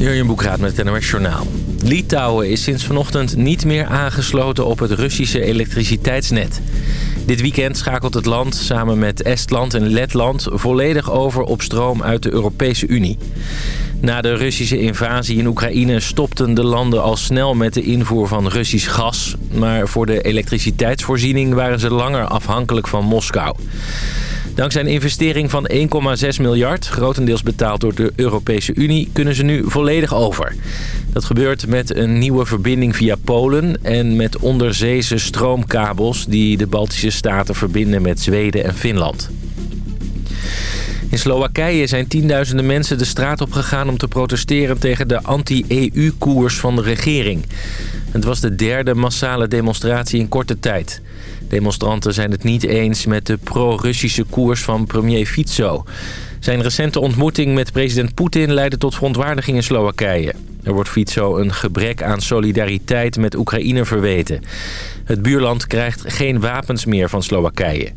Jurjen Boekraat met het NOS Journaal. Litouwen is sinds vanochtend niet meer aangesloten op het Russische elektriciteitsnet. Dit weekend schakelt het land samen met Estland en Letland volledig over op stroom uit de Europese Unie. Na de Russische invasie in Oekraïne stopten de landen al snel met de invoer van Russisch gas. Maar voor de elektriciteitsvoorziening waren ze langer afhankelijk van Moskou. Dankzij een investering van 1,6 miljard, grotendeels betaald door de Europese Unie, kunnen ze nu volledig over. Dat gebeurt met een nieuwe verbinding via Polen en met onderzeese stroomkabels die de Baltische staten verbinden met Zweden en Finland. In Slowakije zijn tienduizenden mensen de straat op gegaan om te protesteren tegen de anti-EU-koers van de regering. Het was de derde massale demonstratie in korte tijd. Demonstranten zijn het niet eens met de pro-Russische koers van premier Fico. Zijn recente ontmoeting met president Poetin leidde tot verontwaardiging in Slowakije. Er wordt Fico een gebrek aan solidariteit met Oekraïne verweten. Het buurland krijgt geen wapens meer van Slowakije.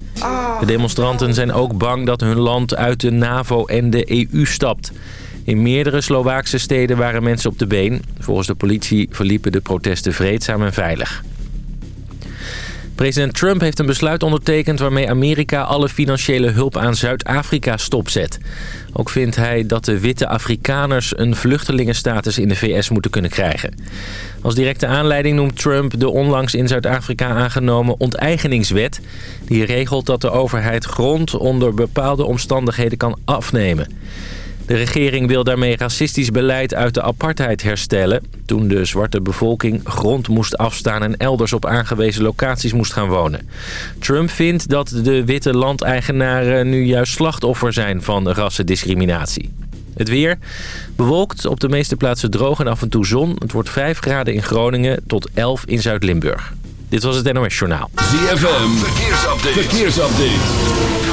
De demonstranten zijn ook bang dat hun land uit de NAVO en de EU stapt. In meerdere Slovaakse steden waren mensen op de been. Volgens de politie verliepen de protesten vreedzaam en veilig. President Trump heeft een besluit ondertekend waarmee Amerika alle financiële hulp aan Zuid-Afrika stopzet. Ook vindt hij dat de witte Afrikaners een vluchtelingenstatus in de VS moeten kunnen krijgen. Als directe aanleiding noemt Trump de onlangs in Zuid-Afrika aangenomen onteigeningswet. Die regelt dat de overheid grond onder bepaalde omstandigheden kan afnemen. De regering wil daarmee racistisch beleid uit de apartheid herstellen... toen de zwarte bevolking grond moest afstaan en elders op aangewezen locaties moest gaan wonen. Trump vindt dat de witte landeigenaren nu juist slachtoffer zijn van rassendiscriminatie. Het weer bewolkt, op de meeste plaatsen droog en af en toe zon. Het wordt 5 graden in Groningen tot 11 in Zuid-Limburg. Dit was het NOS Journaal. ZFM, verkeersupdate. verkeersupdate.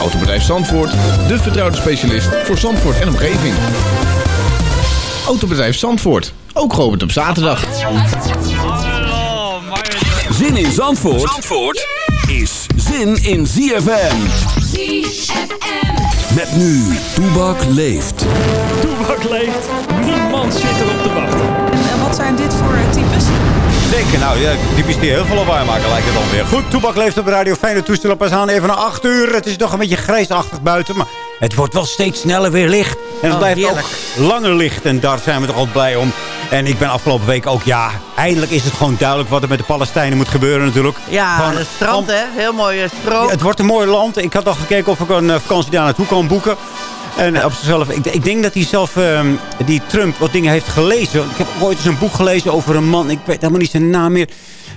Autobedrijf Zandvoort, de vertrouwde specialist voor Zandvoort en omgeving. Autobedrijf Zandvoort, ook geopend op zaterdag. Zin in Zandvoort, Zandvoort is zin in ZFM. ZFM. Met nu, Toebak leeft. Toebak leeft, niemand zit erop te wachten. En wat zijn dit voor types? Denken, nou ja, typisch die heel veel lawaai maken lijkt het dan weer. Goed, Toebak leeft op de radio. Fijne toestel pas aan. Even naar 8 uur. Het is nog een beetje grijsachtig buiten. Maar het wordt wel steeds sneller weer licht. En het Oh, blijft heerlijk. ook langer licht. En daar zijn we toch altijd blij om. En ik ben afgelopen week ook, ja, eindelijk is het gewoon duidelijk wat er met de Palestijnen moet gebeuren natuurlijk. Ja, Gewoon het strand, hè? Heel mooi eh, strook. Het wordt een mooi land. Ik had al gekeken of ik een eh, vakantie daar naartoe kan boeken. En op zichzelf, ik, ik denk dat hij zelf, ehm, die Trump, wat dingen heeft gelezen. Ik heb ooit eens een boek gelezen over een man. Ik weet helemaal niet zijn naam meer.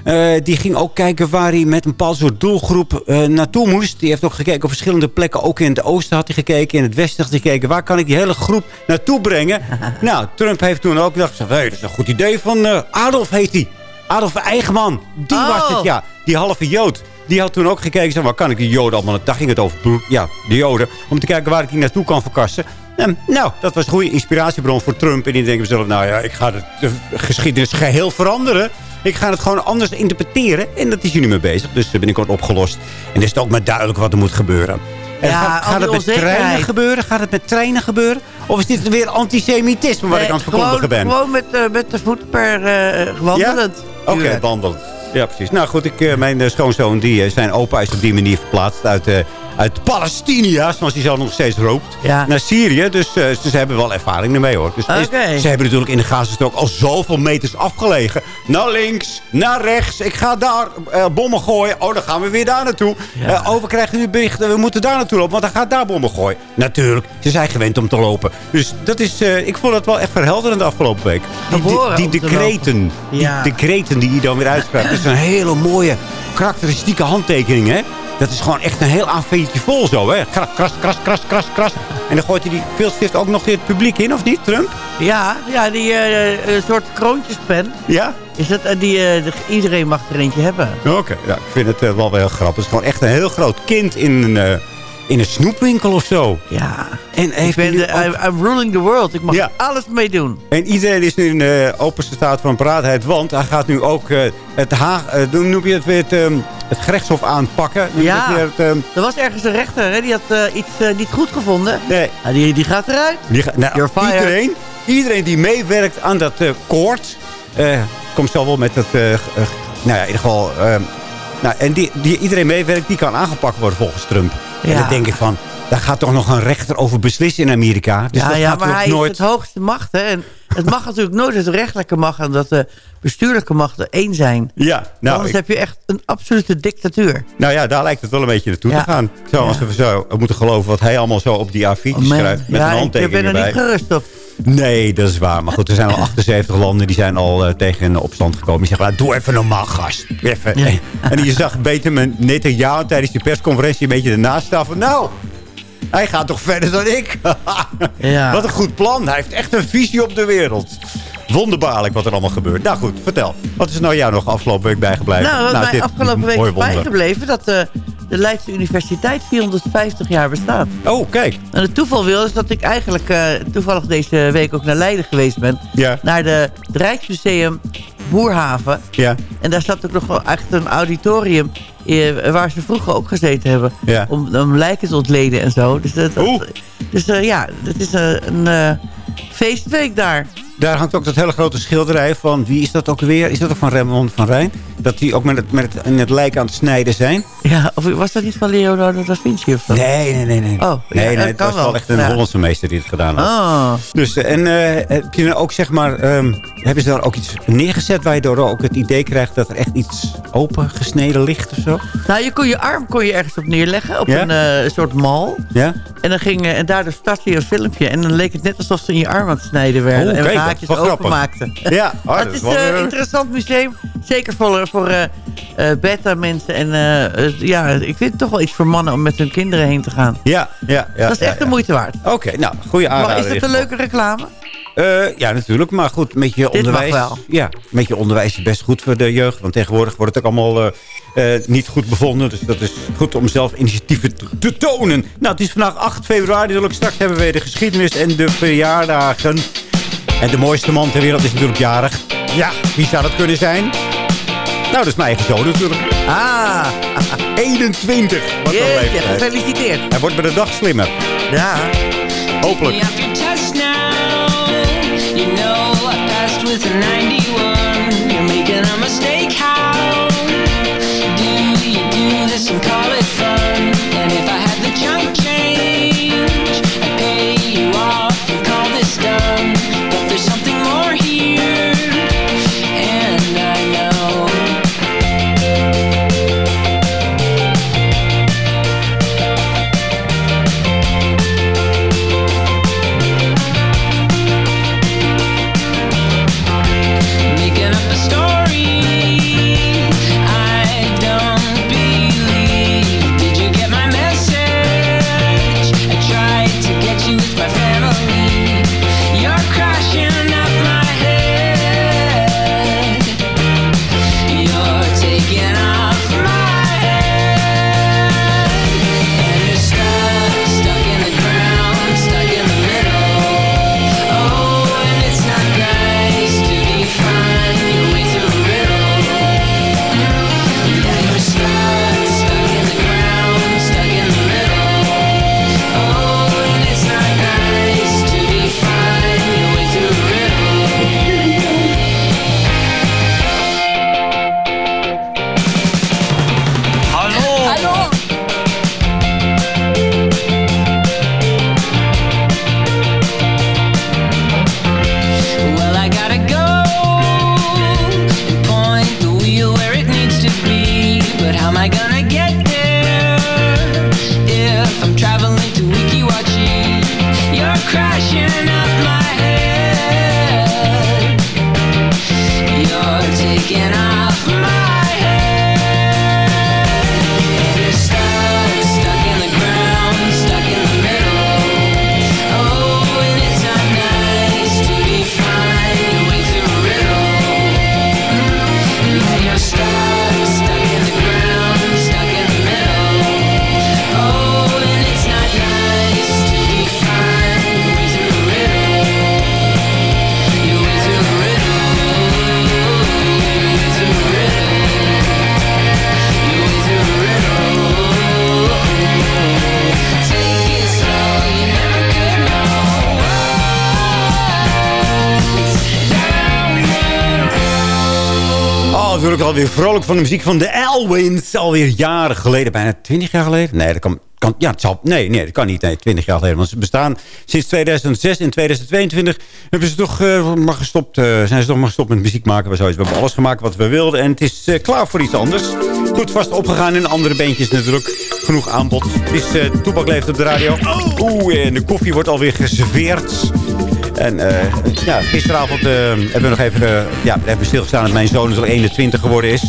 Eh, die ging ook kijken waar hij met een bepaald soort doelgroep eh, naartoe moest. Die heeft ook gekeken op verschillende plekken. Ook in het oosten had hij gekeken, in het westen had hij gekeken. Waar kan ik die hele groep naartoe brengen? nou, Trump heeft toen ook gedacht, hey, dat is een goed idee van eh, Adolf heet hij. Adolf Eigenman, die Oh. was het, ja. Die halve Jood. Die had toen ook gekeken, zei, waar kan ik die Joden allemaal... Daar ging het over, ja, de Joden. Om te kijken waar ik die naartoe kan verkassen. En, nou, dat was een goede inspiratiebron voor Trump. En die denken zelf, nou ja, ik ga de, de geschiedenis geheel veranderen. Ik ga het gewoon anders interpreteren. En dat is nu mee bezig. Dus ben ik opgelost. En is het ook maar duidelijk wat er moet gebeuren. En Ja, gaat, gaat het met treinen gebeuren? Gaat het met treinen gebeuren? Of is dit weer antisemitisme waar ik aan het verkondigen gewoon, ben? Gewoon met, eh, met de voet per eh, wandelend. Oké, Tuurlijk. wandelen. Ja, precies. Nou goed, ik, eh, mijn eh, schoonzoon, die, eh, zijn opa is op die manier verplaatst uit, uit Palestina, zoals hij zelf nog steeds roopt, Ja. naar Syrië. Dus eh, ze, hebben wel ervaring ermee hoor. Dus is- ze hebben natuurlijk in de Gazastrook al zoveel meters afgelegen. Naar links, naar rechts. Ik ga daar eh, bommen gooien. Oh, dan gaan we weer daar naartoe. Eh, oh, we krijgen nu berichten, we moeten daar naartoe lopen, want dan gaat daar bommen gooien. Natuurlijk, ze zijn gewend om te lopen. Dus dat is, eh, ik vond het wel echt verhelderend de afgelopen week. Die, die, die decreten, die Ja. decreten die je dan weer uitschrijft. Dat is een hele mooie, karakteristieke handtekening, hè? Dat is gewoon echt een heel A4'tje vol zo, hè. Kras, kras, kras, kras, kras, kras. En dan gooit hij die viltstift ook nog in het publiek in, of niet, Trump? Ja, ja die eh, soort kroontjespen. Ja? Is dat, eh, die, eh, de- iedereen mag er eentje hebben. Oké, ja, ik vind het wel wel heel grappig. Het is gewoon echt een heel groot kind in een, eh, in een snoepwinkel of zo. Ja. En, Ik ben nu de, ook- I'm, ruling the world. Ik mag Ja. alles mee doen. en iedereen is nu in de openste staat van paraatheid. Want hij gaat nu ook eh, het, Haag, eh, noem je het, weer, het, ehm, het gerechtshof aanpakken. Ja. is weer het, ehm, Er was ergens een rechter, hè, die had eh, iets niet goed gevonden. nee, die, die gaat eruit. Die nou, iedereen, iedereen die meewerkt aan dat koord... komt zo wel met het... nou ja, in ieder geval... eh, nou, en die, die, iedereen meewerkt, die kan aangepakt worden volgens Trump. En dan denk ik van... Daar gaat toch nog een rechter over beslissen in Amerika. Dus ja, dat ja gaat maar hij nooit... is het hoogste macht. Hè? En het mag natuurlijk nooit het rechtelijke macht... en dat de bestuurlijke machten één zijn. Ja, nou, Anders ik- heb je echt een absolute dictatuur. nou ja, daar lijkt het wel een beetje naartoe Ja. te gaan. Zo, als we zo moeten geloven wat hij allemaal zo op die A4'tjes Oh, man. schrijft. Met een ik handtekening ben er niet gerust op. Nee, dat is waar. Maar goed, er zijn al 78 landen die zijn al eh, tegen een opstand gekomen. Die zeggen, "Nou, doe even normaal, gast. Even. Ja. En je zag Benjamin Netanyahu tijdens die persconferentie een beetje ernaast staan van... Nou, hij gaat toch verder dan ik? Ja. Wat een goed plan. Hij heeft echt een visie op de wereld. Wonderbaarlijk wat er allemaal gebeurt. Nou goed, vertel. Wat is nou jou nog afgelopen week bijgebleven? Nou, wat mij dit afgelopen week is bijgebleven... dat de, de Leidse Universiteit 450 jaar bestaat. Oh, kijk. En het toeval wil is dat ik eigenlijk eh, toevallig deze week ook naar Leiden geweest ben. Ja. Naar de het Rijksmuseum Boerhaven. Ja. En daar zat ook nog wel echt een auditorium eh, waar ze vroeger ook gezeten hebben. Ja. Om, om lijken te ontleden en zo. Dus, dat, dat- Oeh. dus eh, ja, het is een feestweek daar. Daar hangt ook dat hele grote schilderij van... Wie is dat ook weer? Is dat ook van Raymond van Rijn? Dat die ook met het, met het, in het lijk aan het snijden zijn? Ja, of was dat niet van Leonardo da Vinci of zo? Nee, nee, nee. nee. Oh, nee, ja, nee dat het was wel wel. echt een Ja. Hollandse meester die het gedaan had. Oh, Dus, eh, en eh, heb je dan ook, zeg maar... ehm, hebben ze daar ook iets neergezet... waar je door ook het idee krijgt dat er echt iets opengesneden ligt of zo? nou, je kon je arm kon je ergens op neerleggen. Op Ja? een eh, soort mal. Ja? En, dan ging, eh, en daardoor startte je een filmpje. En dan leek het net alsof ze in je arm aan het snijden werden. Oh, haakjes is wel open grappig. maakten. Ja, oh, het dat is wel een weer- interessant museum. Zeker voor, voor eh eh, beta-mensen. En eh, eh, ja, ik vind het toch wel iets voor mannen om met hun kinderen heen te gaan. Ja, ja, ja. dat is ja, echt de moeite waard. Oké, nou, goede aanrader. Maar is ieder een leuke reclame? Eh, ja, natuurlijk. Maar goed, met je onderwijs... mag wel. Ja, met je onderwijs is best goed voor de jeugd. Want tegenwoordig wordt het ook allemaal eh, eh, niet goed bevonden. Dus dat is goed om zelf initiatieven te, te tonen. Nou, het is vandaag 8 februari. Dus straks hebben we weer de geschiedenis en de verjaardagen. En de mooiste man ter wereld is natuurlijk jarig. Ja, wie zou dat kunnen zijn? Nou, dat is mijn eigen zoon natuurlijk. Ah, 21. Wat een leeftijd. gefeliciteerd. Hij wordt bij de dag slimmer. Ja. Hopelijk. Your vrolijk van de muziek van de Elwins. Alweer jaren geleden, bijna 20 jaar geleden. Nee, dat kan... kan ja, het zal, nee, nee, dat kan niet. Nee, 20 jaar geleden. Want ze bestaan sinds 2006. In 2022 hebben ze toch eh, maar gestopt. eh, zijn ze toch maar gestopt met muziek maken. We, zoiets. we hebben alles gemaakt wat we wilden. En het is eh, klaar voor iets anders. Goed vast opgegaan in andere bandjes natuurlijk. Genoeg aanbod. Het is Toepak leeft op de radio. Oeh, en de koffie wordt alweer geserveerd. En eh, ja, gisteravond eh, hebben we nog even, eh, ja, hebben stilgestaan dat mijn zoon dus al 21 geworden is.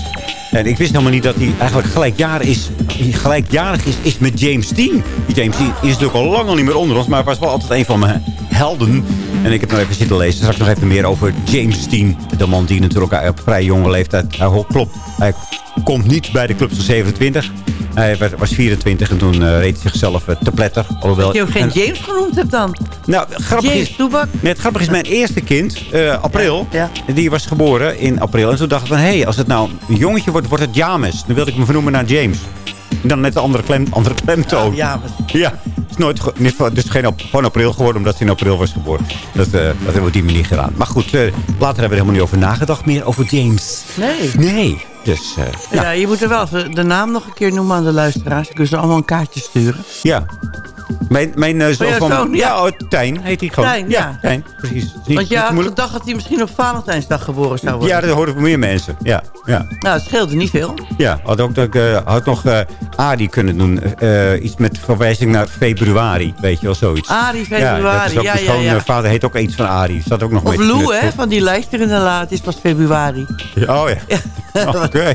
En ik wist helemaal niet dat hij eigenlijk gelijkjarig is, gelijkjarig is, is met James Dean. Die James Dean is natuurlijk al lang al niet meer onder ons, maar was wel altijd een van mijn helden. En ik heb nog even zitten lezen. Straks nog even meer over James Dean. De man die natuurlijk op vrij jonge leeftijd... Hij, klopt, hij komt niet bij de club van 27. Hij was 24 en toen eh, reed hij zichzelf eh, te pletter. Alhoewel, Dat je ook geen en- James genoemd hebt dan. nou, grappig James is, Toebak. Nee, het grappige is, mijn eerste kind, eh, april, Ja, die was geboren in april. En toen dacht ik van, hé, hey, als het nou een jongetje wordt, wordt het James. Dan wilde ik me vernoemen naar James. En dan net een andere, klem, andere klemtoon. Ja, Ja, het is nooit, dus geen, ap- gewoon april geworden, omdat hij in april was geboren. Dat, eh, dat hebben we op die manier gedaan. Maar goed, eh, later hebben we er helemaal niet over nagedacht meer, over James. nee. Nee, dus eh, Ja. ja. je moet er wel de naam nog een keer noemen aan de luisteraars. Dan kunnen ze allemaal een kaartje sturen. ja. Mijn, mijn eh, zoon van... zoon, ja, ja. oh, Tijn heet hij gewoon. Tijn, ja. Tijn, precies. Niet, Want je had gedacht dat hij misschien op Valentijnsdag geboren zou worden. Ja, dat horen meer mensen. Ja, ja. Nou, het scheelde niet veel. Ja, had ook dat ik, eh, had nog eh Adi kunnen doen. Iets met verwijzing naar februari. Weet je wel, zoiets. Ari Ja, dat februari, ja, mijn ja, ja. schoonvader heet ook iets van Adi. Zat ook nog Of. Lou, hè, van die lijster in de la. Het is pas februari. Oh ja. Oké.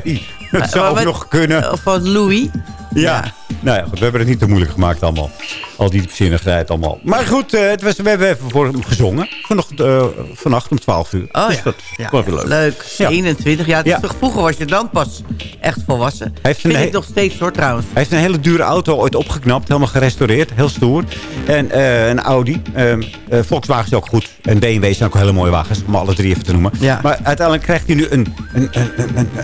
Dat zou ook nog kunnen. Van Louis. Ja. Nou ja, goed, we hebben het niet te moeilijk gemaakt allemaal. Al die zinnigheid allemaal. Maar goed, eh, het was, we hebben even voor hem gezongen. Eh, vannacht om 12 uur. Oh dus ja. dat ja, was leuk. leuk. Ja. 21. Ja, het is Ja. toch vroeger was je dan pas echt volwassen. heeft Vind een ik nog steeds hoor trouwens. Hij heeft een hele dure auto ooit opgeknapt. Helemaal gerestaureerd. Heel stoer. En eh, een Audi. Ehm, eh, Volkswagen is ook goed. En BMW zijn ook hele mooie wagens. Om alle drie even te noemen. Ja. Maar uiteindelijk krijgt hij nu een, een,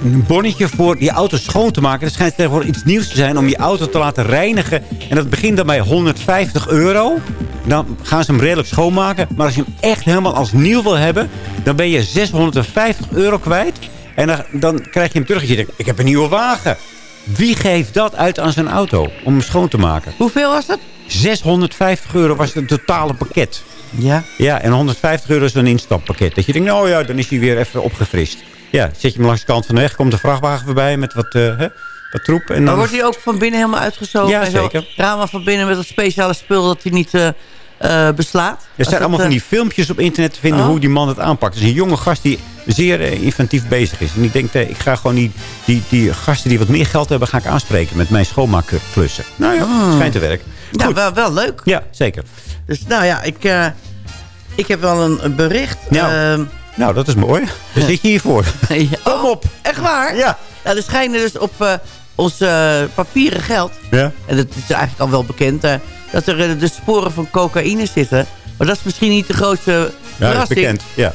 een, bonnetje voor die auto schoon te maken. Er schijnt tegenwoordig iets nieuws te zijn om je auto te laten reinigen. En dat begint dan bij 150 euro. Dan gaan ze hem redelijk schoonmaken. Maar als je hem echt helemaal als nieuw wil hebben... dan ben je 650 euro kwijt. En dan, dan krijg je hem terug. En je denkt, ik heb een nieuwe wagen. Wie geeft dat uit aan zijn auto om hem schoon te maken? Hoeveel was dat? 650 euro was het totale pakket. Ja. Ja, en 150 euro is een instappakket. Dat je denkt, nou ja, dan is hij weer even opgefrist. Ja, zet je hem langs de kant van de weg, komt de vrachtwagen voorbij met wat, eh, hè, troep. En Maar dan... wordt hij ook van binnen helemaal uitgezogen? Ja, en zo? zeker. Ramen van binnen met dat speciale spul dat hij niet eh, eh, beslaat? Er zijn allemaal van eh, die filmpjes op internet te vinden Oh. hoe die man het aanpakt. Het is een jonge gast die zeer inventief bezig is. En ik denk, ik ga gewoon die, die, die gasten die wat meer geld hebben, ga ik aanspreken met mijn schoonmaakklussen. Nou ja, het schijnt te werken. Ja, Goed. wel, wel leuk. Ja, zeker. Dus nou ja, ik, ik heb wel een, een bericht. Ja. Ehm, Nou, dat is mooi. Daar zit je hiervoor. ja. Kom op. Echt waar? Ja. Nou, er schijnen dus op eh, ons eh, papieren geld... Ja. en dat is eigenlijk al wel bekend... eh, dat er de sporen van cocaïne zitten. Maar dat is misschien niet de grootste Ja, dat is verrassing. bekend. Ja.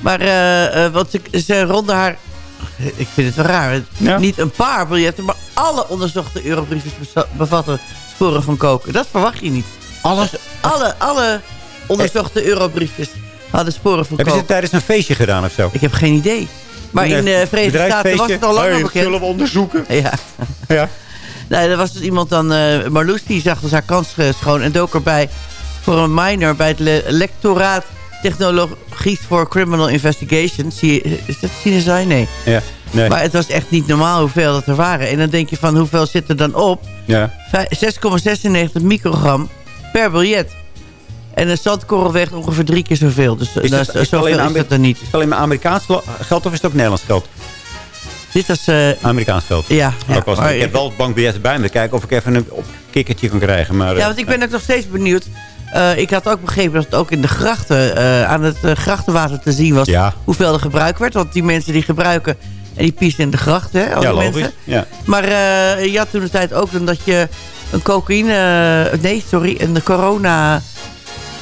Maar uh, uh, want ik, ze ronden haar... Ik vind het wel raar. Ja. Niet een paar biljetten, maar alle onderzochte eurobriefjes bevatten sporen van koken. Dat verwacht je niet. Alles? Alle, alle onderzochte eurobriefjes hadden sporen van Hebben ze koken. het tijdens een feestje gedaan of zo? Ik heb geen idee. Maar in de eh, Verenigde Staten was het al lang Hey, bekend. zullen we onderzoeken? Ja. Ja. Nee, er was dus iemand dan... Uh, Marloes, die zag dus haar kans schoon en dook erbij voor een minor bij het le lectoraat Technologie for Criminal Investigation. Zie, is dat CSI? Nee. Ja. Nee. Maar het was echt niet normaal hoeveel dat er waren. En dan denk je van hoeveel zit er dan op? Ja. 6,96 microgram per biljet. En een zandkorrel weegt ongeveer drie keer zoveel. Dus Is dat, is zoveel alleen is dat er niet. Is het alleen maar Amerikaans geld of is het ook Nederlands geld? Dit was... Uh, Amerikaans geld. Ja. ja was, maar ik heb wel het bankbiljet bij me. Kijken of ik even een kikkertje kan krijgen. Maar, ja, want ik ben ook nog steeds benieuwd. Uh, ik had ook begrepen dat het ook in de grachten, uh, aan het uh, grachtenwater te zien was. Ja. Hoeveel er gebruikt werd. Want die mensen die gebruiken, en die piezen in de gracht, hè, al ja, mensen. Ja. Maar je had toen de tijd ook dat je een cocaïne, nee, sorry, een corona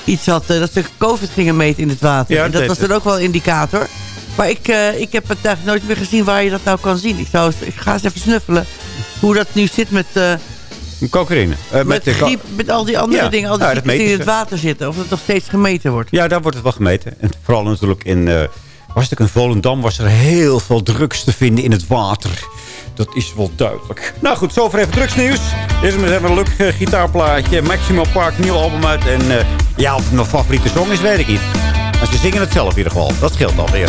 iets had, eh, dat ze COVID gingen meten in het water. En dat was dan ook wel een indicator. Maar ik, eh, ik heb het nooit meer gezien waar je dat nou kan zien. Ik, zou, ik ga eens even snuffelen hoe dat nu zit met... Uh, Cocaïne. Met, met, al die andere dingen, al die nou, in het water zitten. Of dat nog steeds gemeten wordt. Ja, daar wordt het wel gemeten. En vooral natuurlijk in... was het in Volendam was er heel veel drugs te vinden in het water. Dat is wel duidelijk. Nou goed, zover even drugsnieuws. Eerst maar eens een leuk eh, gitaarplaatje. Maximal Park, nieuw album uit. En eh, ja, of het mijn favoriete song is, weet ik niet. Maar ze zingen het zelf in ieder geval. Dat scheelt alweer.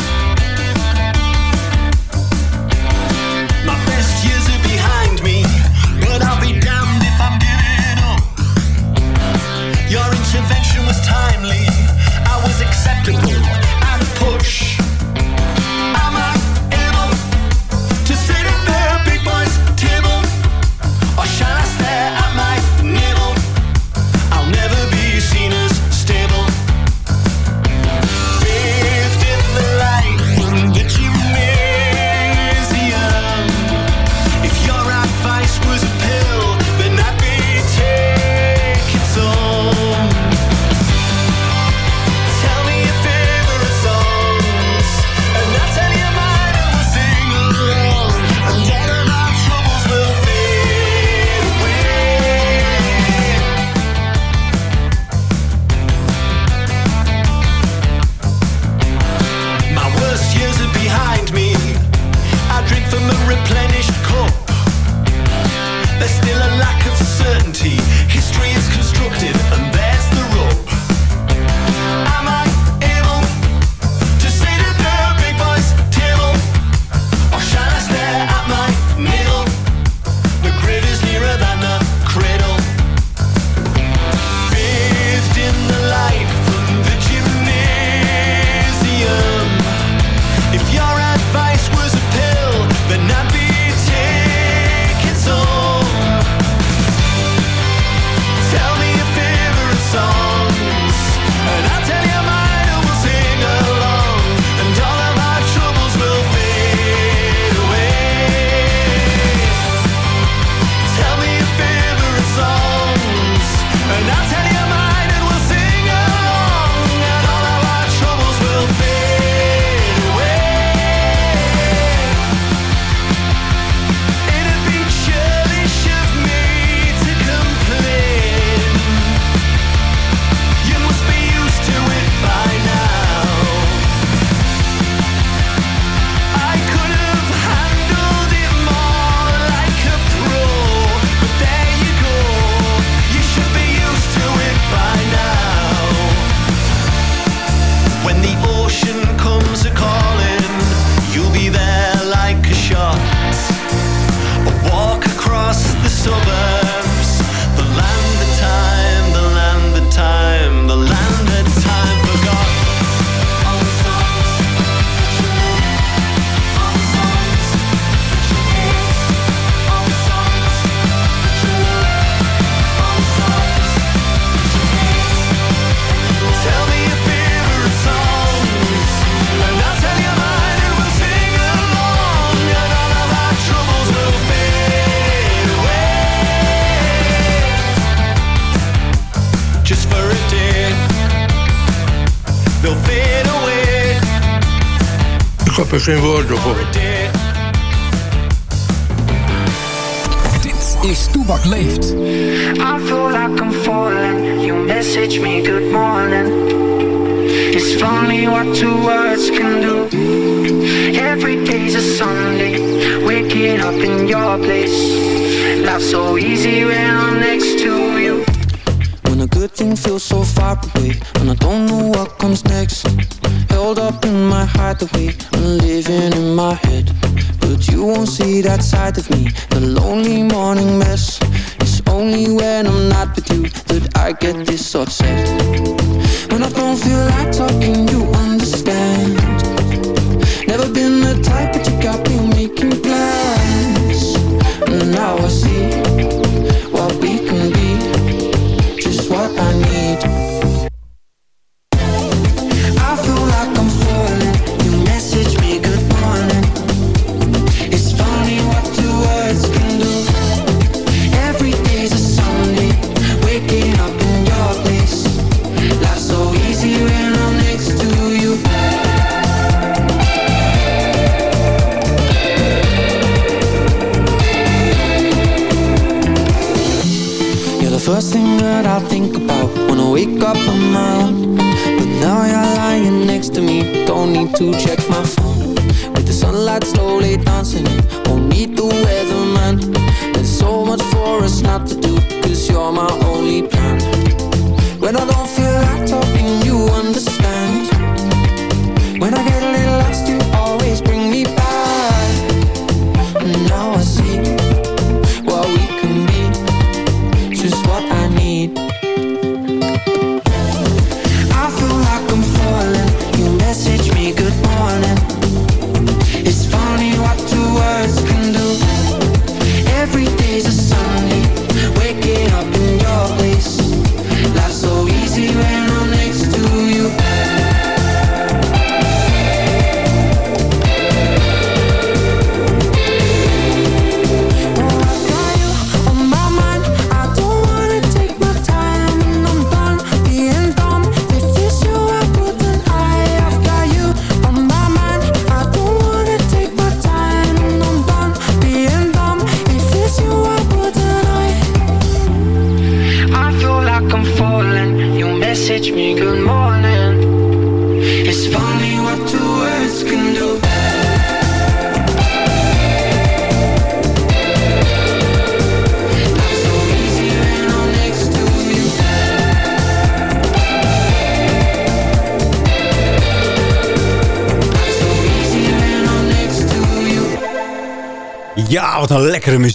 lack of certainty. History Persian World bijvoorbeeld. Dit is Toebak Leeft. I feel like I'm falling. You message me good morning. It's funny what two words can do. Every day's a Sunday. Waking up in your place. Life's so easy when I'm next to you. When a good thing feels so far away. When I don't know what comes next. Cold up in my heart the way I'm living in my head. But you won't see that side of me. The lonely morning mess It's only when I'm not with you That I get this upset When I don't feel like talking, you understand. Never been the type, but you got me making plans. Not to do Cause you're my only plan. When I don't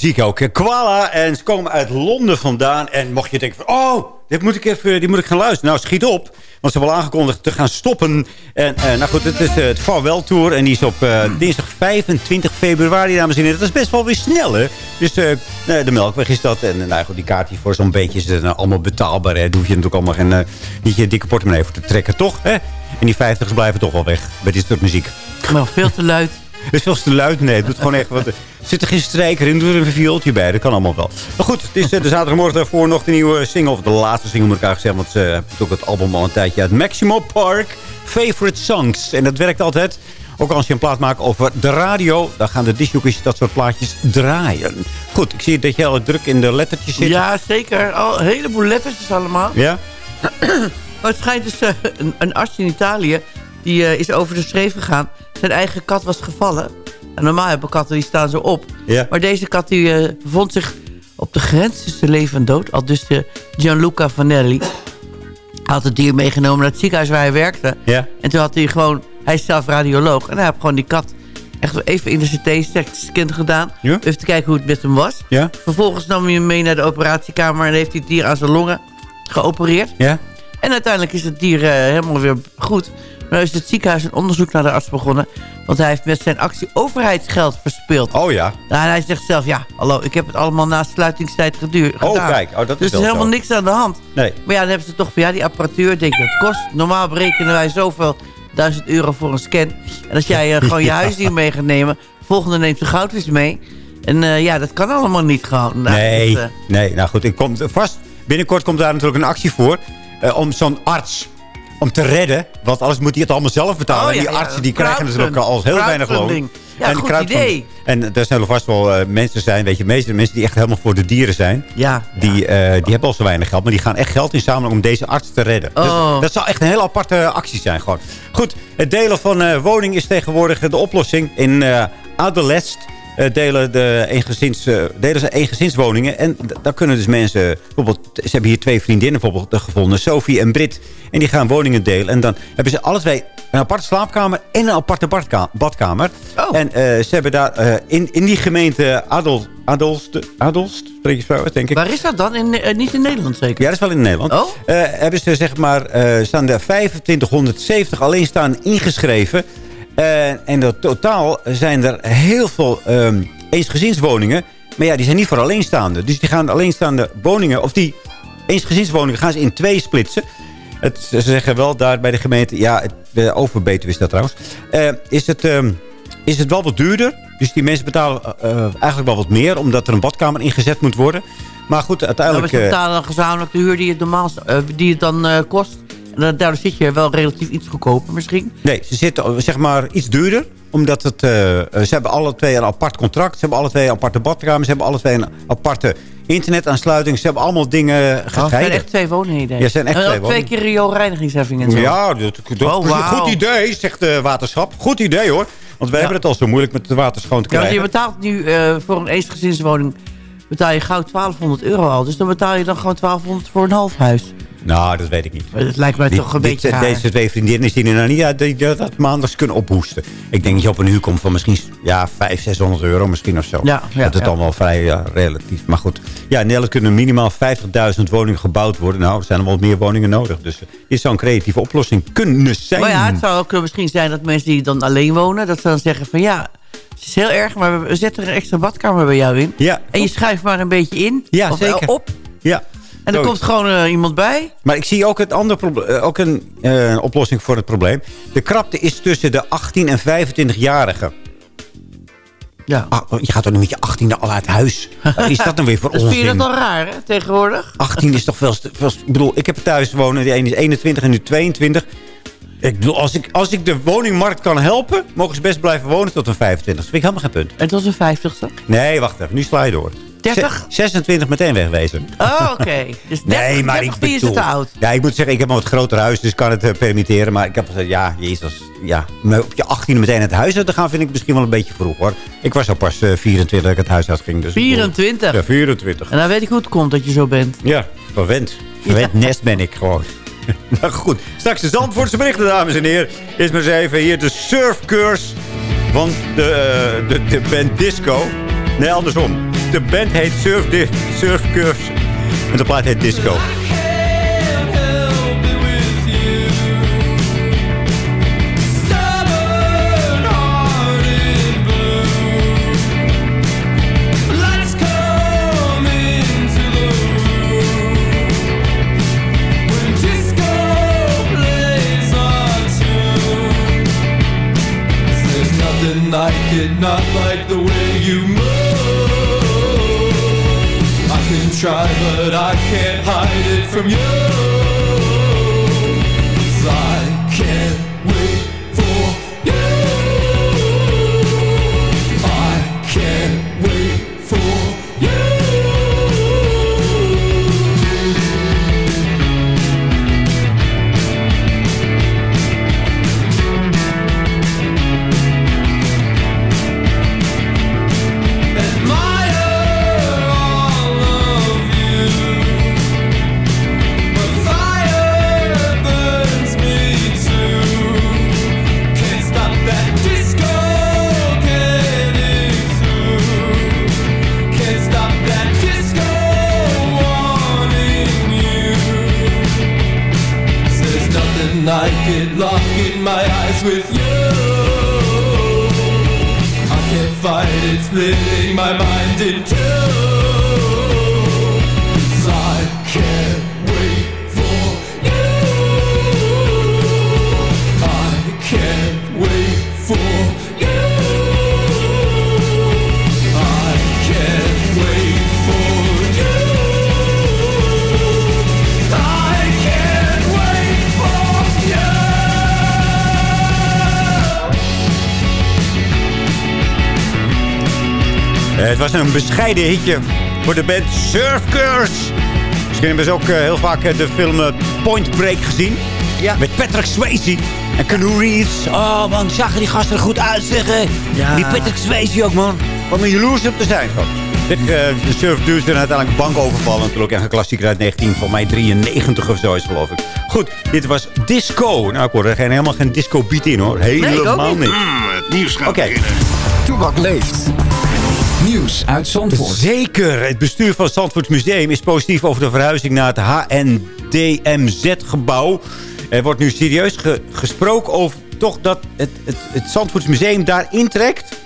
muziek ook. hè. Koala. En ze komen uit Londen vandaan. En mocht je denken van... Oh, dit moet ik even, die moet ik gaan luisteren. Nou, schiet op. Want ze hebben al aangekondigd te gaan stoppen. En eh, nou goed, het is eh, het Farewell Tour. En die is op eh, dinsdag 25 februari, dames en heren. Dat is best wel weer snel, hè? Dus eh, de Melkweg is dat. En nou goed, die kaart hier voor zo'n beetje is eh, allemaal betaalbaar. Hè? Daar hoef je natuurlijk allemaal geen eh, niet je dikke portemonnee voor te trekken, toch? Hè? En die 50's blijven toch wel weg bij dit soort muziek. Maar veel te luid. Het is veel te luid. Nee, het doet gewoon echt wat. Zit er geen strijker in, doe er een viooltje bij. Dat kan allemaal wel. Maar goed, het is eh, de zaterdagmorgen daarvoor nog de nieuwe single. Of de laatste single moet ik eigenlijk zeggen. Want ze hebben ook het album al een tijdje uit. Maximo Park, Favorite Songs. En dat werkt altijd. Ook als je een plaat maakt over de radio. Dan gaan de discjockeys dat soort plaatjes draaien. Goed, ik zie dat je al druk in de lettertjes zit. Ja, zeker. Al een heleboel lettertjes allemaal. Ja? Maar het schijnt dus eh, een, een arts in Italië... die eh, is over de schreef gegaan. Zijn eigen kat was gevallen. En normaal hebben katten, die staan zo op. Ja. Maar deze kat die, eh, bevond zich op de grens tussen leven en dood. Al dus de Gianluca Vanelli. Hij had het dier meegenomen naar het ziekenhuis waar hij werkte. Ja. En toen had hij gewoon... Hij is zelf radioloog. En hij heeft gewoon die kat echt even in de CT-scan gedaan. Ja. Even te kijken hoe het met hem was. Ja? Vervolgens nam hij hem mee naar de operatiekamer... en heeft hij het dier aan zijn longen geopereerd. Ja? En uiteindelijk is het dier eh, helemaal weer goed. Nu is het ziekenhuis een onderzoek naar de arts begonnen. Want hij heeft met zijn actie overheidsgeld verspeeld. Oh ja. Nou, en hij zegt zelf, ja, hallo, ik heb het allemaal na sluitingstijd geduur, Oh, gedaan. kijk. Oh, dat is dus er is helemaal zo. niks aan de hand. Nee. Maar ja, dan hebben ze toch van, ja, die apparatuur, denk ik, dat kost. Normaal berekenen wij zoveel duizend euro voor een scan. En als jij eh, gewoon je Ja. huisdier mee gaat nemen, volgende neemt zijn goudvis mee. En eh, ja, dat kan allemaal niet gewoon. Nou, Nee, dat, eh, nee. Nou goed, ik kom vast. Binnenkort komt daar natuurlijk een actie voor. om zo'n arts om te redden. Want anders moet hij het allemaal zelf betalen. Oh, en die artsen die krijgen natuurlijk al crowdfund. heel weinig loon. Ja, En goed idee. En er zullen vast wel eh, mensen zijn, weet je, meeste mensen die echt helemaal voor de dieren zijn. ja, Die, eh, die hebben al zo weinig geld, maar die gaan echt geld inzamelen om deze arts te redden. Oh. Dus dat zou echt een hele aparte actie zijn gewoon. Goed, het delen van eh woning is tegenwoordig de oplossing. In Adelest delen, de eengezins, eh, delen ze eengezinswoningen. En daar kunnen dus mensen... Bijvoorbeeld, ze hebben hier twee vriendinnen bijvoorbeeld eh, gevonden. Sophie en Brit. En die gaan woningen delen. En dan hebben ze alle twee een aparte slaapkamer en een aparte badka- badkamer. Oh. En eh, ze hebben daar eh, in, in die gemeente Adel, Adelst, Adelst, spreek je zo uit, denk ik. Waar is dat dan? In, eh, niet in Nederland zeker? Ja, dat is wel in Nederland. Oh? Eh, hebben ze zeg maar, eh, staan er 2570 alleenstaanden ingeschreven. Eh, en in totaal zijn er heel veel ehm eensgezinswoningen. Maar ja, die zijn niet voor alleenstaanden. Dus die gaan alleenstaande woningen, of die eensgezinswoningen gaan ze in twee splitsen. Het, ze zeggen wel daar bij de gemeente, ja, het, overbeter is dat trouwens. Eh, is, het, ehm, is het wel wat duurder. Dus die mensen betalen eh, eigenlijk wel wat meer, omdat er een badkamer ingezet moet worden. Maar goed, Nou, uiteindelijk... ze eh, betalen dan gezamenlijk de huur die het, normaal, die het dan kost. Dan, daardoor zit je wel relatief iets goedkoper misschien. Nee, ze zitten zeg maar iets duurder. Omdat het, eh, eh, ze hebben alle twee een apart contract. Ze hebben alle twee een aparte badkamer. Ze hebben alle twee een aparte internetaansluiting. Ze hebben allemaal dingen Oh, het zijn gescheiden. echt twee woningen. Ja, zijn echt en twee twee keer rioolreinigingsheffing en zo. Ja, dat, dat Oh, is een wauw. goed idee, zegt de waterschap. Goed idee hoor. Want wij hebben het al zo moeilijk met het water schoon te Ja, krijgen. je betaalt nu eh, voor een eensgezinswoning betaal je gauw 1200 euro al. Dus dan betaal je dan gewoon 1200 voor een half huis. Nou, dat weet ik niet. Maar Dat lijkt mij Die- toch een dit- beetje raar. Deze twee vriendinnen die er nou niet ja, die, dat maandags kunnen ophoesten. Ik denk dat je op een huur komt van misschien ja, 500, 600 euro misschien of zo. Ja, ja, dat is dan wel vrij ja, relatief. Maar goed, ja, in Nederland kunnen minimaal 50.000 woningen gebouwd worden. Nou, er zijn er wel meer woningen nodig. Dus eh, dit zou een creatieve oplossing kunnen zijn. Maar ja, het zou ook eh, misschien zijn dat mensen die dan alleen wonen... dat ze dan zeggen van ja, het is heel erg... maar we zetten er een extra badkamer bij jou in. Ja. En je schuift maar een beetje in. Ja, of, zeker. op. Ja. En er komt gewoon eh, iemand bij. Maar ik zie ook, het andere eh, ook een eh, oplossing voor het probleem. De krapte is tussen de 18 en 25-jarigen. Ja. Ah, je gaat toch niet met je 18e al uit huis? Is dat dan weer voor onzin? vind je dat dan raar, hè, tegenwoordig? 18 is toch veel ik bedoel, ik heb thuis wonen. Die ene is 21 en nu 22. Ik bedoel, als ik, als ik de woningmarkt kan helpen... mogen ze best blijven wonen tot een 25. Dat vind ik helemaal geen punt. En tot een vijftigste? Nee, wacht even. Nu sla je door. 30? Ze- 26 meteen wegwezen. Oh, oké. Dus 30, Nee, maar 30 ik bedoel... te oud. Ja, ik moet zeggen, ik heb een wat groter huis, dus kan het eh, permitteren. Maar ik heb gezegd, ja, jezus, ja. Maar op je 18 meteen het huis uit te gaan vind ik misschien wel een beetje vroeg, hoor. Ik was al pas eh, 24 dat ik het huis uit ging. Dus ik bedoel- 24? Ja, 24. En dan weet ik hoe het komt dat je zo bent. Ja, verwend. Verwend nest ben ik gewoon. nou goed, straks de Zandvoortse berichten, dames en heren. Is maar eens even hier de surfcurse van de, eh, de, de band Disco. Nee, andersom. De band heet Surf en de plaat heet Disco. Like it, not like the way you move. I can try, but I can't hide it from you. 'Cause I was een bescheiden hitje voor de band Surfcurse. Misschien hebben ze ook eh, heel vaak eh, de film eh, Point Break gezien. Ja. Met Patrick Swayze en Keanu Reeves. Oh man, zagen die gasten er goed uit zeggen. Ja. Die Patrick Swayze ook man. Wat een jaloers op te zijn. Dit, eh, de surfdudes zijn uiteindelijk een bank overvallen. Natuurlijk echt een klassieker uit 19 van mij 93 of zo is geloof ik. Goed, dit was disco. Nou, ik hoor er geen, helemaal geen disco beat in hoor. Helemaal niet. niet. het nieuws gaat Oké. Toebak leeft. Nieuws uit Zandvoort. Zeker. Het bestuur van het Zandvoort Museum is positief over de verhuizing naar het HNDMZ-gebouw. Er wordt nu serieus ge- gesproken over toch dat het, het, het Museum daar intrekt.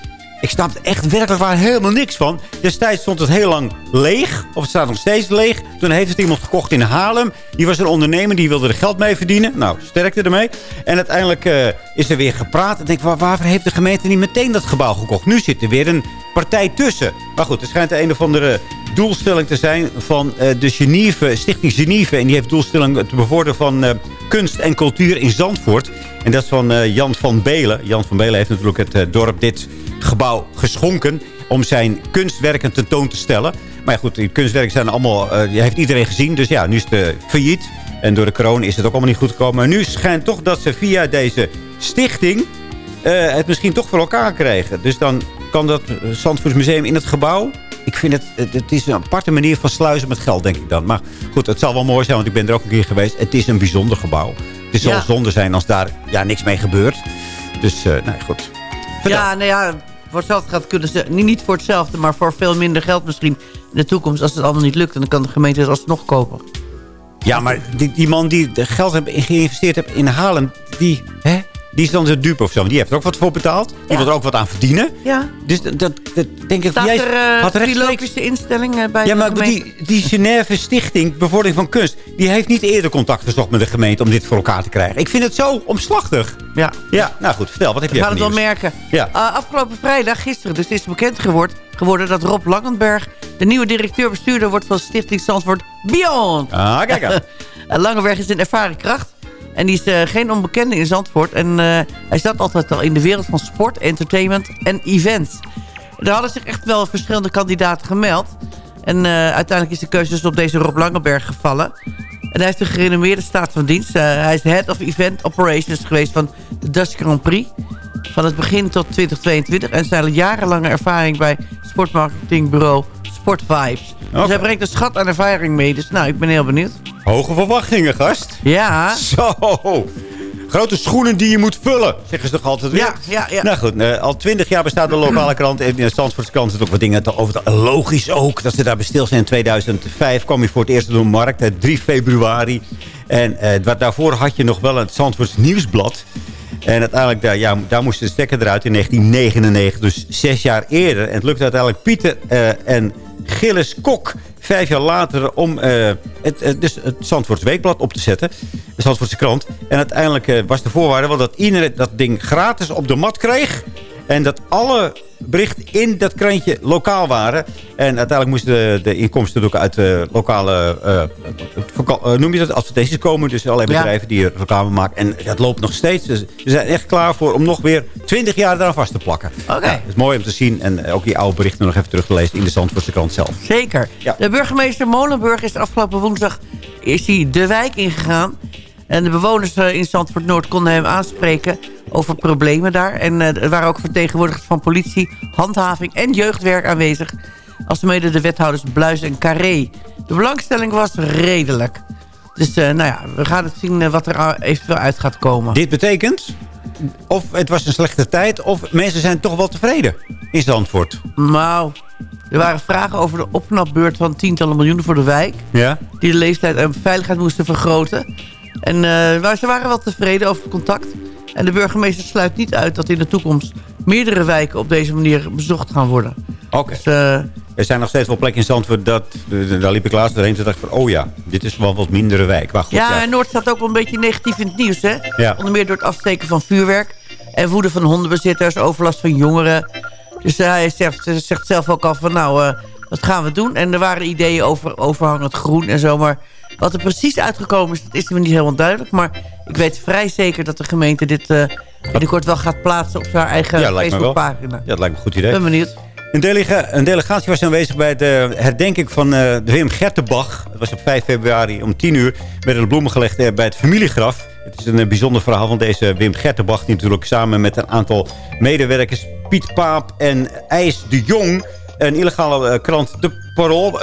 Ik snap er echt werkelijk waar helemaal niks van. Destijds stond het heel lang leeg. Of het staat nog steeds leeg. Toen heeft het iemand gekocht in Haarlem. Die was een ondernemer, die wilde er geld mee verdienen. Nou, sterkte ermee. En uiteindelijk eh, is er weer gepraat. Ik denk, waar, waarvoor heeft de gemeente niet meteen dat gebouw gekocht? Nu zit er weer een partij tussen. Maar goed, er schijnt een of andere doelstelling te zijn van eh, de Geneve, Stichting Geneve. En die heeft doelstelling te bevorderen van eh, kunst en cultuur in Zandvoort. En dat is van Jan van Belen. Jan van Belen heeft natuurlijk het dorp dit gebouw geschonken om zijn kunstwerken tentoon te stellen. Maar goed, die kunstwerken zijn allemaal... die heeft iedereen gezien. Dus ja, nu is het eh, failliet. En door de corona is het ook allemaal niet goed gekomen. Maar nu schijnt toch dat ze via deze stichting... eh, het misschien toch voor elkaar krijgen. Dus dan kan dat eh, Zandvoortsmuseum in het gebouw... Ik vind het, het, is een aparte manier van sluizen met geld, denk ik dan. Maar goed, het zal wel mooi zijn, want ik ben er ook een keer geweest. Het is een bijzonder gebouw. Het zal Ja. zonde zijn als daar ja, niks mee gebeurt. Dus, nou goed. Ja, nou ja, voor hetzelfde geld kunnen ze... Niet, voor hetzelfde, maar voor veel minder geld misschien in de toekomst. Als het allemaal niet lukt, dan kan de gemeente het alsnog kopen. Ja, maar die, die man die geld heeft geïnvesteerd heeft in Haarlem... die, hè, die is dan zijn dupe of zo. Die heeft er ook wat voor betaald. Die wil er ook wat aan verdienen. Ja. Dus dat, dat, dat denk ik... Staat jij er uh, had rechtstreeks- filosofische instelling eh, bij Ja, de maar gemeente? die, die Genève Stichting Bevordering van Kunst... die heeft niet eerder contact gezocht met de gemeente om dit voor elkaar te krijgen. Ik vind het zo omslachtig. Ja. Ja, nou goed, vertel. Wat heb We je gaan het wel merken. Ja. Uh, afgelopen vrijdag, gisteren, dus is bekend geworden, geworden dat Rob Langenberg de nieuwe directeur-bestuurder wordt van Stichting Zandvoort Beyond. Ah, kijk aan. Uh, Langenberg is een ervaren kracht. En die is uh, geen onbekende in Zandvoort. En uh, hij zat altijd al in de wereld van sport, entertainment en events. Er hadden zich echt wel verschillende kandidaten gemeld. En uh, uiteindelijk is de keuze dus op deze Rob Langenberg gevallen. En hij heeft een gerenommeerde staat van dienst. Hij is head of event operations geweest van de Dutch Grand Prix. Van het begin tot 2022. En zijn jarenlange ervaring bij sportmarketingbureau Sport Vibes. Okay. Dus hij brengt een schat aan ervaring mee. Dus nou, ik ben heel benieuwd. Hoge verwachtingen, gast. Ja. Zo. Grote schoenen die je moet vullen, zeggen ze toch altijd weer? Ja, ja, ja. Nou goed, uh, al twintig jaar bestaat de lokale krant. In de Zandvoortse krant zit ook wat dingen over. Logisch ook, dat ze daarbij stil zijn. In 2005 kwam je voor het eerst door de markt. Uh, 3 februari. En uh, daarvoor had je nog wel het Zandvoorts Nieuwsblad. En uiteindelijk, daar, ja, daar moest de stekker eruit in 1999. Dus zes jaar eerder. En het lukte uiteindelijk Pieter uh, en Gilles Kok vijf jaar later om uh, het, het, dus het Zandvoorts Weekblad op te zetten. De Zandvoortse krant. En uiteindelijk uh, was de voorwaarde wel dat iedereen dat ding gratis op de mat kreeg. En dat alle berichten in dat krantje lokaal waren. En uiteindelijk moesten de, de inkomsten ook uit de lokale... Uh, noem je dat? Advertenties komen. Dus allerlei bedrijven die reclame maken. En dat loopt nog steeds. Dus we zijn echt klaar voor om nog weer 20 jaar eraan vast te plakken. Oké. Okay. Ja, het is mooi om te zien. En ook die oude berichten nog even terug te lezen in de Zandvoortse krant zelf. Zeker. Ja. De burgemeester Molenburg is afgelopen woensdag is hij de wijk ingegaan. En de bewoners in Zandvoort Noord konden hem aanspreken over problemen daar. En uh, er waren ook vertegenwoordigers van politie, handhaving en jeugdwerk aanwezig. Als mede de wethouders Bluis en Carré. De belangstelling was redelijk. Dus uh, nou ja, we gaan het zien wat er eventueel uit gaat komen. Dit betekent, of het was een slechte tijd... of mensen zijn toch wel tevreden in Zandvoort. Nou, er waren vragen over de opknapbeurt van tientallen miljoenen voor de wijk. Ja. Die de leeftijd en veiligheid moesten vergroten. En uh, ze waren wel tevreden over het contact. En de burgemeester sluit niet uit dat in de toekomst... meerdere wijken op deze manier bezocht gaan worden. Oké. Okay. Dus, uh, er zijn nog steeds wel plekken in Zandvoort... Dat, daar liep ik laatst doorheen dacht van... oh ja, dit is wel wat mindere wijk. Maar goed, ja, ja, Noord staat ook wel een beetje negatief in het nieuws. Hè? Ja. Onder meer door het afsteken van vuurwerk... en woede van hondenbezitters, overlast van jongeren. Dus uh, hij zegt, zegt, zelf ook al van... nou, uh, wat gaan we doen? En er waren ideeën over overhangend groen en zo... maar wat er precies uitgekomen is, dat is me niet helemaal duidelijk. Maar ik weet vrij zeker dat de gemeente dit uh, binnenkort wel gaat plaatsen op haar eigen ja, Facebookpagina. Ja, dat lijkt me een goed idee. Ik ben benieuwd. Een, delega een, delegatie was aanwezig bij de herdenking van uh, de Wim Gertenbach. Dat was op 5 februari om 10 uur. werden de bloemen gelegd uh, bij het familiegraf. Het is een bijzonder verhaal van deze Wim Gertenbach... die natuurlijk samen met een aantal medewerkers... Piet Paap en IJs de Jong... een illegale krant De Parool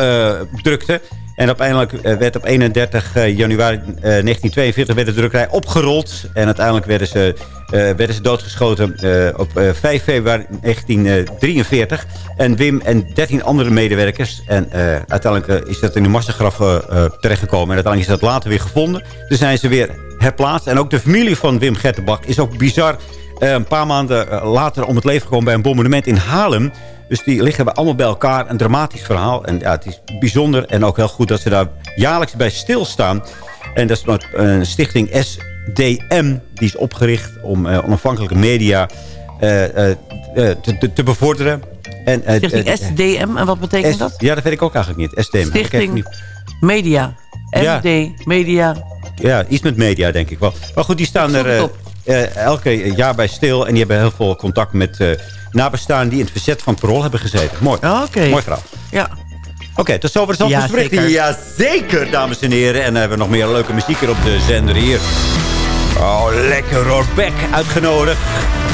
drukte... En uiteindelijk werd op 31 januari 1942 werd de drukkerij opgerold. En uiteindelijk werden ze, werden ze doodgeschoten op uh, 5 februari 1943. En Wim en 13 andere medewerkers. En uiteindelijk is dat in de massagraf terechtgekomen. En uiteindelijk is dat later weer gevonden. Dus zijn ze weer herplaatst. En ook de familie van Wim Gertenbach is ook bizar... een paar maanden later om het leven gekomen bij een bombardement in Haarlem. Dus die liggen bij allemaal bij elkaar. Een dramatisch verhaal. En ja, het is bijzonder en ook heel goed dat ze daar jaarlijks bij stilstaan. En dat is een stichting SDM. Die is opgericht om uh, onafhankelijke media uh, uh, te, te, te, bevorderen. En, stichting SDM, en wat betekent S dat? Ja, dat weet ik ook eigenlijk niet. SDM. Stichting niet. Media. Ja. Media. Ja, iets met media denk ik wel. Maar goed, die staan er elke jaar bij stil. En die hebben heel veel contact met nabestaan die in het verzet van parool hebben gezeten. Mooi. Okay. Mooi verhaal. Ja. Oké, tot zover het Ja. Ja, zeker, dames en heren. En dan hebben we nog meer leuke muziek hier op de zender hier. Oh, lekker hoor. Beck uitgenodigd.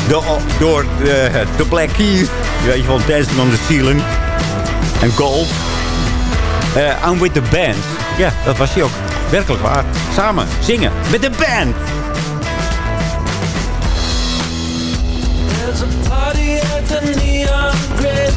Door, door de, de Black Keys. Weet je van Dancing on the Ceiling. En Gold. Eh, I'm with the band. Ja, dat was hij ook. Werkelijk waar. Samen zingen met de band.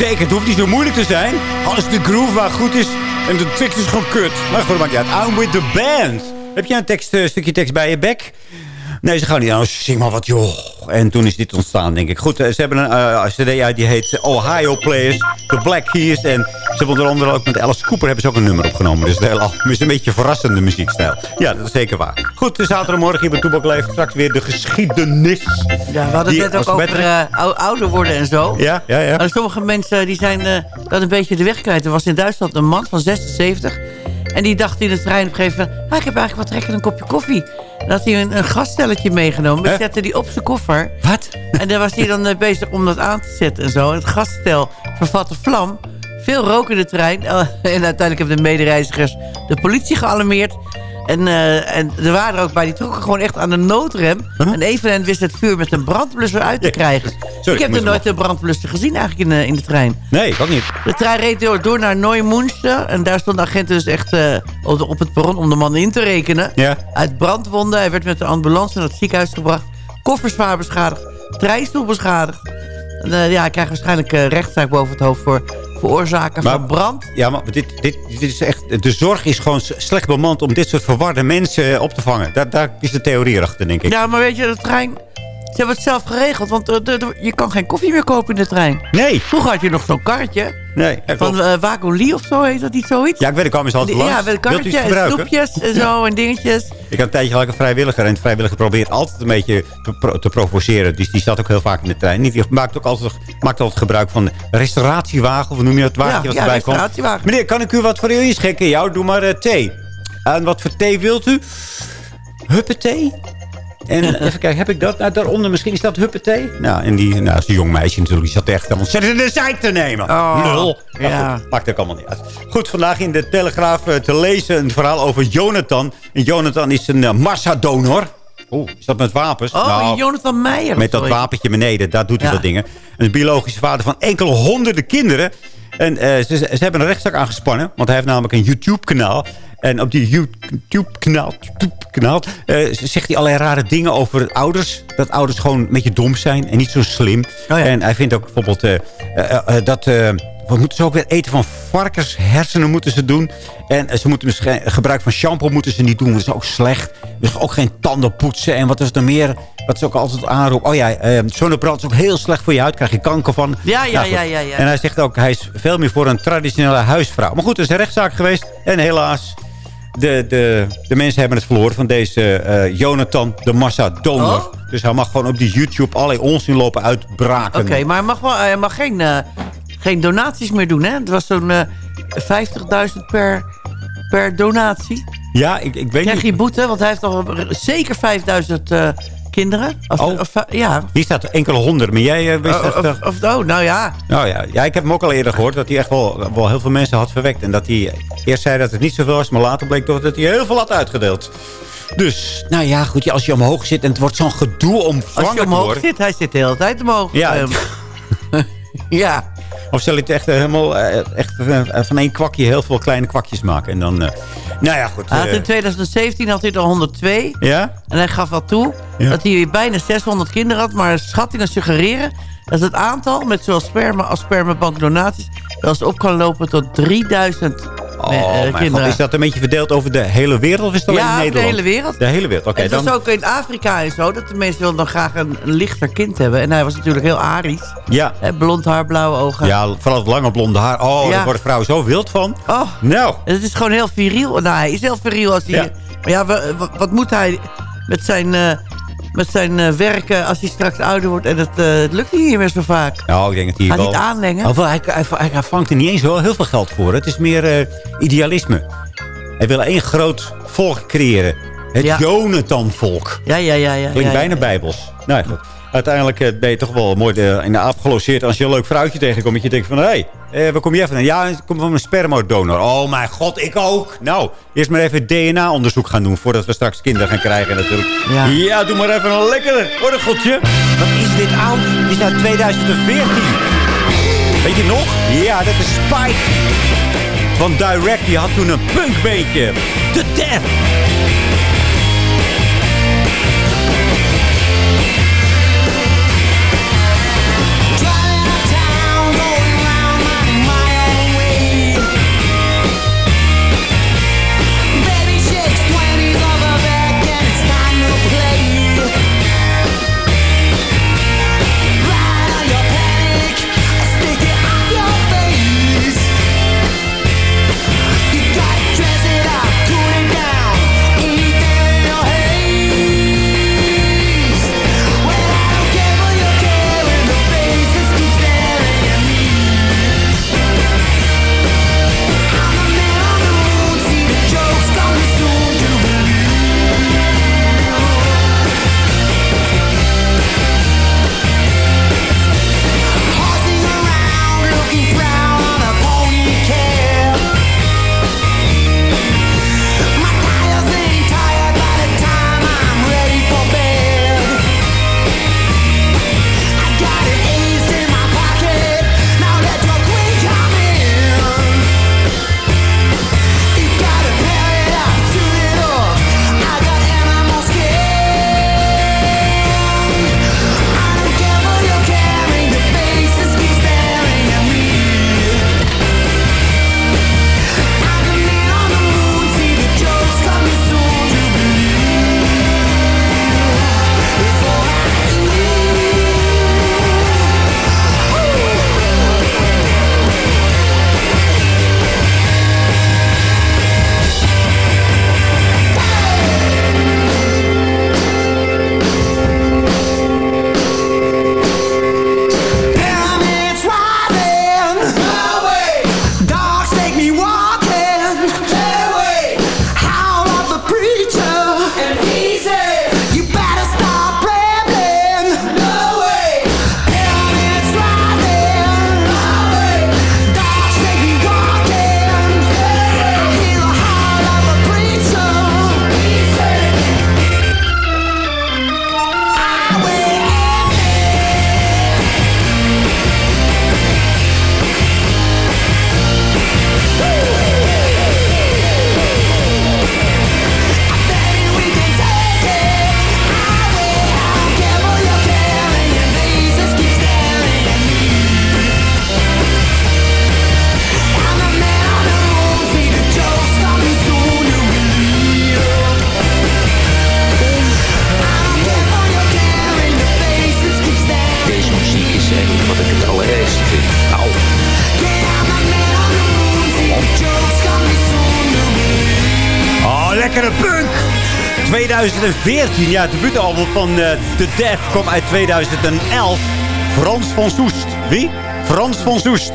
zeker. Het hoeft niet zo moeilijk te zijn. Als de groove maar goed is en de tekst is gewoon kut. Maar goed, maakt niet uit. I'm with the band. Heb jij een eh, stukje tekst bij je bek? Nee, ze gaan niet. Nou, zing maar wat, joh. En toen is dit ontstaan, denk ik. Goed, eh, ze hebben een eh, cd uit die heet Ohio Players. The Black Keys. En ze hebben onder andere ook met Alice Cooper hebben ze ook een nummer opgenomen. Dus het hele album is een beetje verrassende muziekstijl. Ja, dat is zeker waar. Goed, de zaterdagmorgen hier bij Toebak Leeft. Straks weer de geschiedenis. Ja, we hadden het net ook over ou- ouder worden en zo. Ja, ja, ja. Maar sommige mensen die zijn dat een beetje de weg kwijt. Er was in Duitsland een man van 76. En die dacht in de trein op een gegeven moment... Ah, ik heb eigenlijk wat trek in een kopje koffie. Had hij een, een gasstelletje meegenomen. Die Hè? zette die op zijn koffer. Wat? En daar was hij dan eh, bezig om dat aan te zetten en zo. En het gasstel vervatte vlam. Veel rook in de trein. En uiteindelijk hebben de medereizigers de politie gealarmeerd. En, eh, en er waren er ook bij, die trokken gewoon echt aan de noodrem. En even en hen wist het vuur met een brandblusser uit te krijgen. Sorry, ik heb er nooit een brandblusser gezien eigenlijk in de, in de trein. Nee, ik ook niet. De trein reed door, door naar Neumünster. En daar stonden agenten dus echt eh, op, de- op het perron om de man in te rekenen. Ja. Uit brandwonden. Hij werd met de ambulance naar het ziekenhuis gebracht. Koffer zwaar beschadigd. Treinstoel beschadigd. En, ja, hij krijgt waarschijnlijk eh, rechtszaak boven het hoofd voor veroorzaken van brand. Ja, maar dit, dit, dit is echt... De zorg is gewoon slecht bemand om dit soort verwarde mensen eh, op te vangen. Daar, daar is de theorie achter, denk ik. Ja, maar weet je, de trein... Ze hebben het zelf geregeld, want eh, je kan geen koffie meer kopen in de trein. Nee. Vroeger had je nog zo'n karretje. Nee. Van uh, Wagolie of zo, heet dat niet zoiets? Ja, ik weet, ik kwam eens altijd langs. Ja, met een karretje en snoepjes en zo en dingetjes. Ik had een tijdje gelijk een vrijwilliger. En de vrijwilliger probeert altijd een beetje te, pro- te provoceren. Dus die zat ook heel vaak in de trein. Die maakt ook altijd, maakt altijd gebruik van de restauratiewagen. Of noem je dat wagentje Ja, wat ja, erbij komt? restauratiewagen. Meneer, kan ik u wat voor u inschenken? Ja, doe maar eh, thee. En wat voor thee wilt u? Huppethee? En even kijken, heb ik dat? Nou, daaronder misschien is dat huppethee. Nou, en die, nou, is een jong meisje natuurlijk. Die zat echt ontzettend in de zeik te nemen. Oh. Maar ja. goed, maakt ook allemaal niet uit. Goed, vandaag in de Telegraaf eh, te lezen een verhaal over Jonathan. En Jonathan is een uh, massadonor. Oeh, is dat met wapens? Oh, Nou, Jonathan Meijer. met dat wapentje beneden, daar doet hij Ja. dat dingen. Een biologische vader van enkele honderden kinderen. En eh, ze, ze hebben een rechtszaak aangespannen. Want hij heeft namelijk een YouTube-kanaal. En op die YouTube-kanaal YouTube-kanaal, eh, zegt hij allerlei rare dingen over ouders. Dat ouders gewoon een beetje dom zijn en niet zo slim. En hij vindt ook bijvoorbeeld eh, eh, dat... wat moeten ze ook weer eten van varkenshersenen moeten ze doen. En ze moeten misschien gebruik van shampoo moeten ze niet doen. Dat is ook slecht. Dus ook geen tanden poetsen. En wat is er meer? Wat ze ook altijd aanroepen. Oh ja, eh, zonnebrand is ook heel slecht voor je huid. Krijg je kanker van. Ja, ja, Nou ja, ja. En hij zegt ook, hij is veel meer voor een traditionele huisvrouw. Maar goed, er is een rechtszaak geweest. En helaas, de, de, de mensen hebben het verloren van deze eh, Jonathan de Massa donor. Oh? Dus hij mag gewoon op die YouTube allerlei onzin lopen uitbraken. Oké, maar hij mag, wel, hij mag geen, eh, geen donaties meer doen, hè? Het was zo'n eh 50.000 per, per donatie. Ja, ik, ik weet Krijg niet. je boete, want hij heeft toch zeker 5000 eh, kinderen. Als, Oh. of, eh, ja. Die staat enkele honderd, maar jij eh, wist Oh, echt... of, of, oh, nou ja. Nou ja, ja, ik heb hem ook al eerder gehoord dat hij echt wel, wel heel veel mensen had verwekt. En dat hij eerst zei dat het niet zoveel was, maar later bleek toch dat hij heel veel had uitgedeeld. Dus, nou ja, goed, als je omhoog zit en het wordt zo'n gedoe om Als zwanger je te omhoog zit, hij zit de hele tijd omhoog. Ja. Ehm, ja. Of zal hij het echt eh, helemaal eh, echt, eh, van één kwakje heel veel kleine kwakjes maken. En dan, nou ja, goed. Hij had in 2017 had hij er 102. ja? En hij gaf wel toe Ja. dat hij bijna 600 kinderen had. Maar schattingen suggereren dat het aantal met zowel sperma als spermabankdonaties... wel eens op kan lopen tot 3000 Oh, eh, mijn kinderen. God, is dat een beetje verdeeld over de hele wereld of is alleen ja, in de Nederland? hele wereld. De hele wereld, oké. het dan, was ook in Afrika en zo. Dat de mensen wilden dan graag een, een lichter kind hebben. En hij was natuurlijk heel arisch. ja, Hè, blond haar, blauwe ogen. ja, vooral het lange blonde haar. Oh, Ja. daar worden vrouwen zo wild van. Oh, Nou, het is gewoon heel viriel. Nou, hij is heel viriel als hij... Ja. Maar ja, wa- wa- wat, moet hij met zijn, eh, met zijn eh, werken als hij straks ouder wordt? En het, eh, het lukt niet meer zo vaak. nou, ik denk dat hij Gaat wel... niet aanlengen? Wel, hij, hij, hij, hij vangt er niet eens wel heel veel geld voor. Het is meer eh, idealisme. Hij wil één groot volk creëren. Het Ja. Jonathan-volk. Ja, ja, ja. ja Klinkt ja, bijna bijbels. Nou goed. Uiteindelijk eh, ben je toch wel mooi de, in de aap gelogeerd. Als je een leuk vrouwtje tegenkomt. Dat je denkt van, hé, hey, eh, waar kom je van? Ja, ik kom van een spermadonor. Oh mijn god, ik ook. Nou, eerst maar even DNA-onderzoek gaan doen. Voordat we straks kinderen gaan krijgen natuurlijk. Ja. doe maar even een lekkere orgeltje. Wat is dit oud? Dit is uit 2014. Weet je nog? Ja, dat is Spike. Van Direct, die had toen een punkbeetje. The Death. 2014. Ja, het debuutalbum van eh The Def kwam uit 2011. Frans van Soest. Wie? Frans van Soest.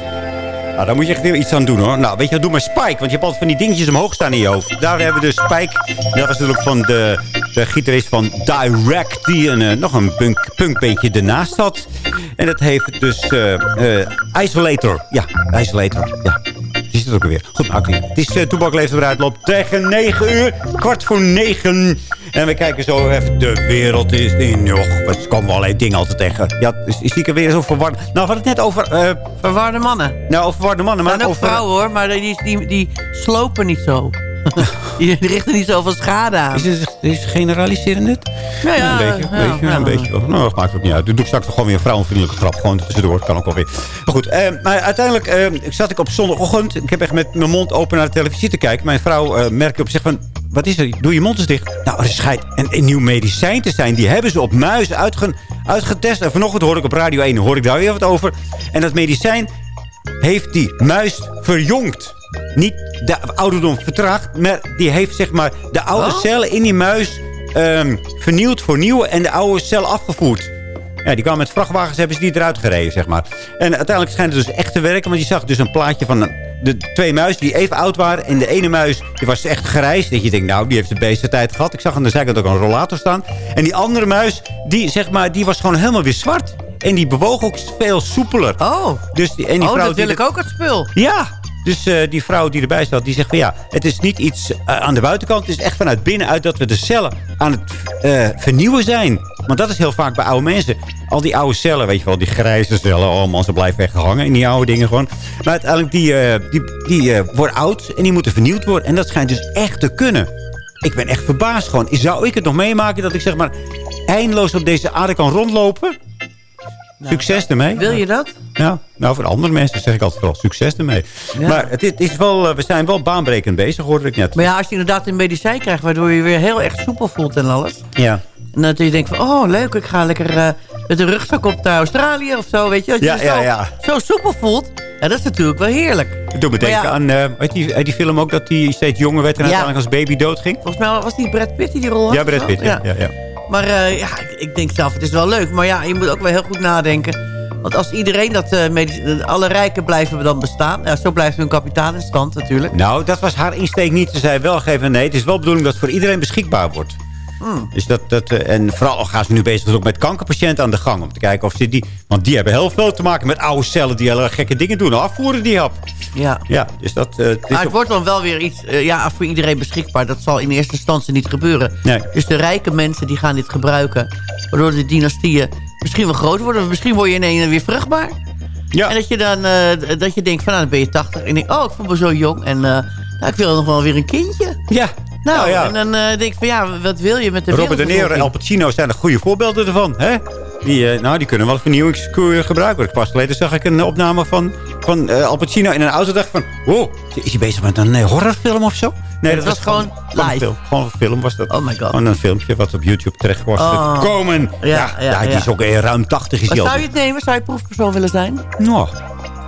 Nou, daar moet je echt weer iets aan doen, hoor. Nou, weet je wat, doe maar Spike. Want je hebt altijd van die dingetjes omhoog staan in je hoofd. Daar hebben we dus Spike. Dat was natuurlijk van de, de gitarist van Direct... die eh, nog een punk, punkbeentje ernaast had. En dat heeft dus eh, Isolator. Ja, Isolator. Ja. Die zit er ook weer. Goed, nou. Het is uh, Toebak eruit. Loopt tegen 9 uur. Kwart voor 9. En we kijken zo even. De wereld is in. Och, het komen wel alleen dingen altijd tegen. Ja, is, weer zo verward. Nou, we hadden het net over... eh, Verwarde mannen. nou, over verwarde mannen. Maar ook over, vrouwen hoor, maar die, die, die slopen niet zo. die, richten niet zoveel schade aan. Is het is generaliserend dit? Nou ja, een beetje, ja, een beetje, ja. een beetje. Nou, dat maakt ook niet uit. Dan doe ik straks gewoon weer een vrouwenvriendelijke grap. Gewoon tussendoor, kan ook wel weer. Maar goed, eh, maar uiteindelijk eh, zat ik op zondagochtend. Ik heb echt met mijn mond open naar de televisie te kijken. Mijn vrouw eh, merkte op zich van... Wat is er? Doe je mond eens dicht. Nou, er schijnt een, een nieuw medicijn te zijn. Die hebben ze op muizen uitge, uitgetest. En vanochtend hoorde ik op Radio 1, hoor ik daar weer wat over. En dat medicijn heeft die muis verjongd. Niet de ouderdom vertraagd, maar die heeft zeg maar de oude Oh. cellen in die muis ehm, vernieuwd voor nieuwe en de oude cel afgevoerd. Ja, die kwamen met vrachtwagens, hebben ze die eruit gereden, zeg maar. En uiteindelijk schijnt het dus echt te werken, want je zag dus een plaatje van de twee muizen die even oud waren. En de ene muis, die was echt grijs. Dat je denkt, nou, die heeft de beste tijd gehad. Ik zag aan de zijkant ook een rollator staan. En die andere muis, die, zeg maar, die was gewoon helemaal weer zwart. En die bewoog ook veel soepeler. Oh, Dus die, en die oh vrouw dat wil ik ook het spul. ja, dus eh, die vrouw die erbij zat, die zegt van ja, het is niet iets eh, aan de buitenkant. Het is echt vanuit binnenuit dat we de cellen aan het eh, vernieuwen zijn. Want dat is heel vaak bij oude mensen. Al die oude cellen, weet je wel, die grijze cellen. Oh man, ze blijven echt hangen in die oude dingen gewoon. Maar uiteindelijk, die, eh, die, die eh, worden oud en die moeten vernieuwd worden. En dat schijnt dus echt te kunnen. Ik ben echt verbaasd gewoon. Zou ik het nog meemaken dat ik zeg maar eindeloos op deze aarde kan rondlopen? Succes ermee. Wil je dat? Ja, nou voor andere mensen zeg ik altijd vooral succes ermee. Ja. Maar het is, het is wel, eh, we zijn wel baanbrekend bezig, hoorde ik net. Maar ja, als je inderdaad een medicijn krijgt... waardoor je weer heel erg soepel voelt en alles... Ja, en dat je denkt van... oh, leuk, ik ga lekker eh, met een rugzak op naar Australië of zo, weet je. Dat je Ja, je ja, zo, ja. zo soepel voelt. Ja, dat is natuurlijk wel heerlijk. het doet me denken aan eh, weet die, uit die film ook dat hij steeds jonger werd en uiteindelijk als baby doodging. Volgens mij was die Brad Pitt die die rol had. Ja, Brad? Pitt, ja. ja. Maar eh, ja, ik, denk zelf, het is wel leuk. Maar ja, je moet ook wel heel goed nadenken. Want als iedereen dat... alle rijken blijven dan bestaan. Ja, zo blijft hun kapitaal in stand natuurlijk. Nou, dat was haar insteek niet. Ze zei wel geven nee. Het is wel de bedoeling dat het voor iedereen beschikbaar wordt. Dus dat, dat, eh, en vooral gaan ze nu bezig ook met kankerpatiënten aan de gang. Om te kijken of ze die... Want die hebben heel veel te maken met oude cellen die hele gekke dingen doen. Afvoeren die hap. Ja. Ja, dus dat... eh, het Maar het wordt dan wel weer iets eh, ja, voor iedereen beschikbaar. Dat zal in eerste instantie niet gebeuren. Nee. Dus de rijke mensen die gaan dit gebruiken. Waardoor de dynastieën misschien wel groot worden. Misschien word je ineens weer vruchtbaar. Ja. En dat je dan dat je denkt van nou dan ben je 80. En je denkt, oh ik voel me zo jong. En nou, ik wil nog wel weer een kindje. Ja. Nou, Nou ja. en dan eh, denk ik van ja, wat wil je met de Robert De Niro en? Al Pacino zijn er goede voorbeelden ervan. Hè? Die, eh, nou, die kunnen wel vernieuwingskuur gebruiken. Ik Pas geleden zag ik een opname van, van eh, Al Pacino in een auto. dacht van, wow, is hij bezig met een eh, horrorfilm of zo? Nee, Het was gewoon live. film. Gewoon een film was dat. Oh my god. Gewoon een filmpje wat op YouTube terecht was Oh. gekomen. Ja, ja, die ja. is ook eh, ruim 80 is zou je het nemen? Zou je proefpersoon willen zijn? Nou,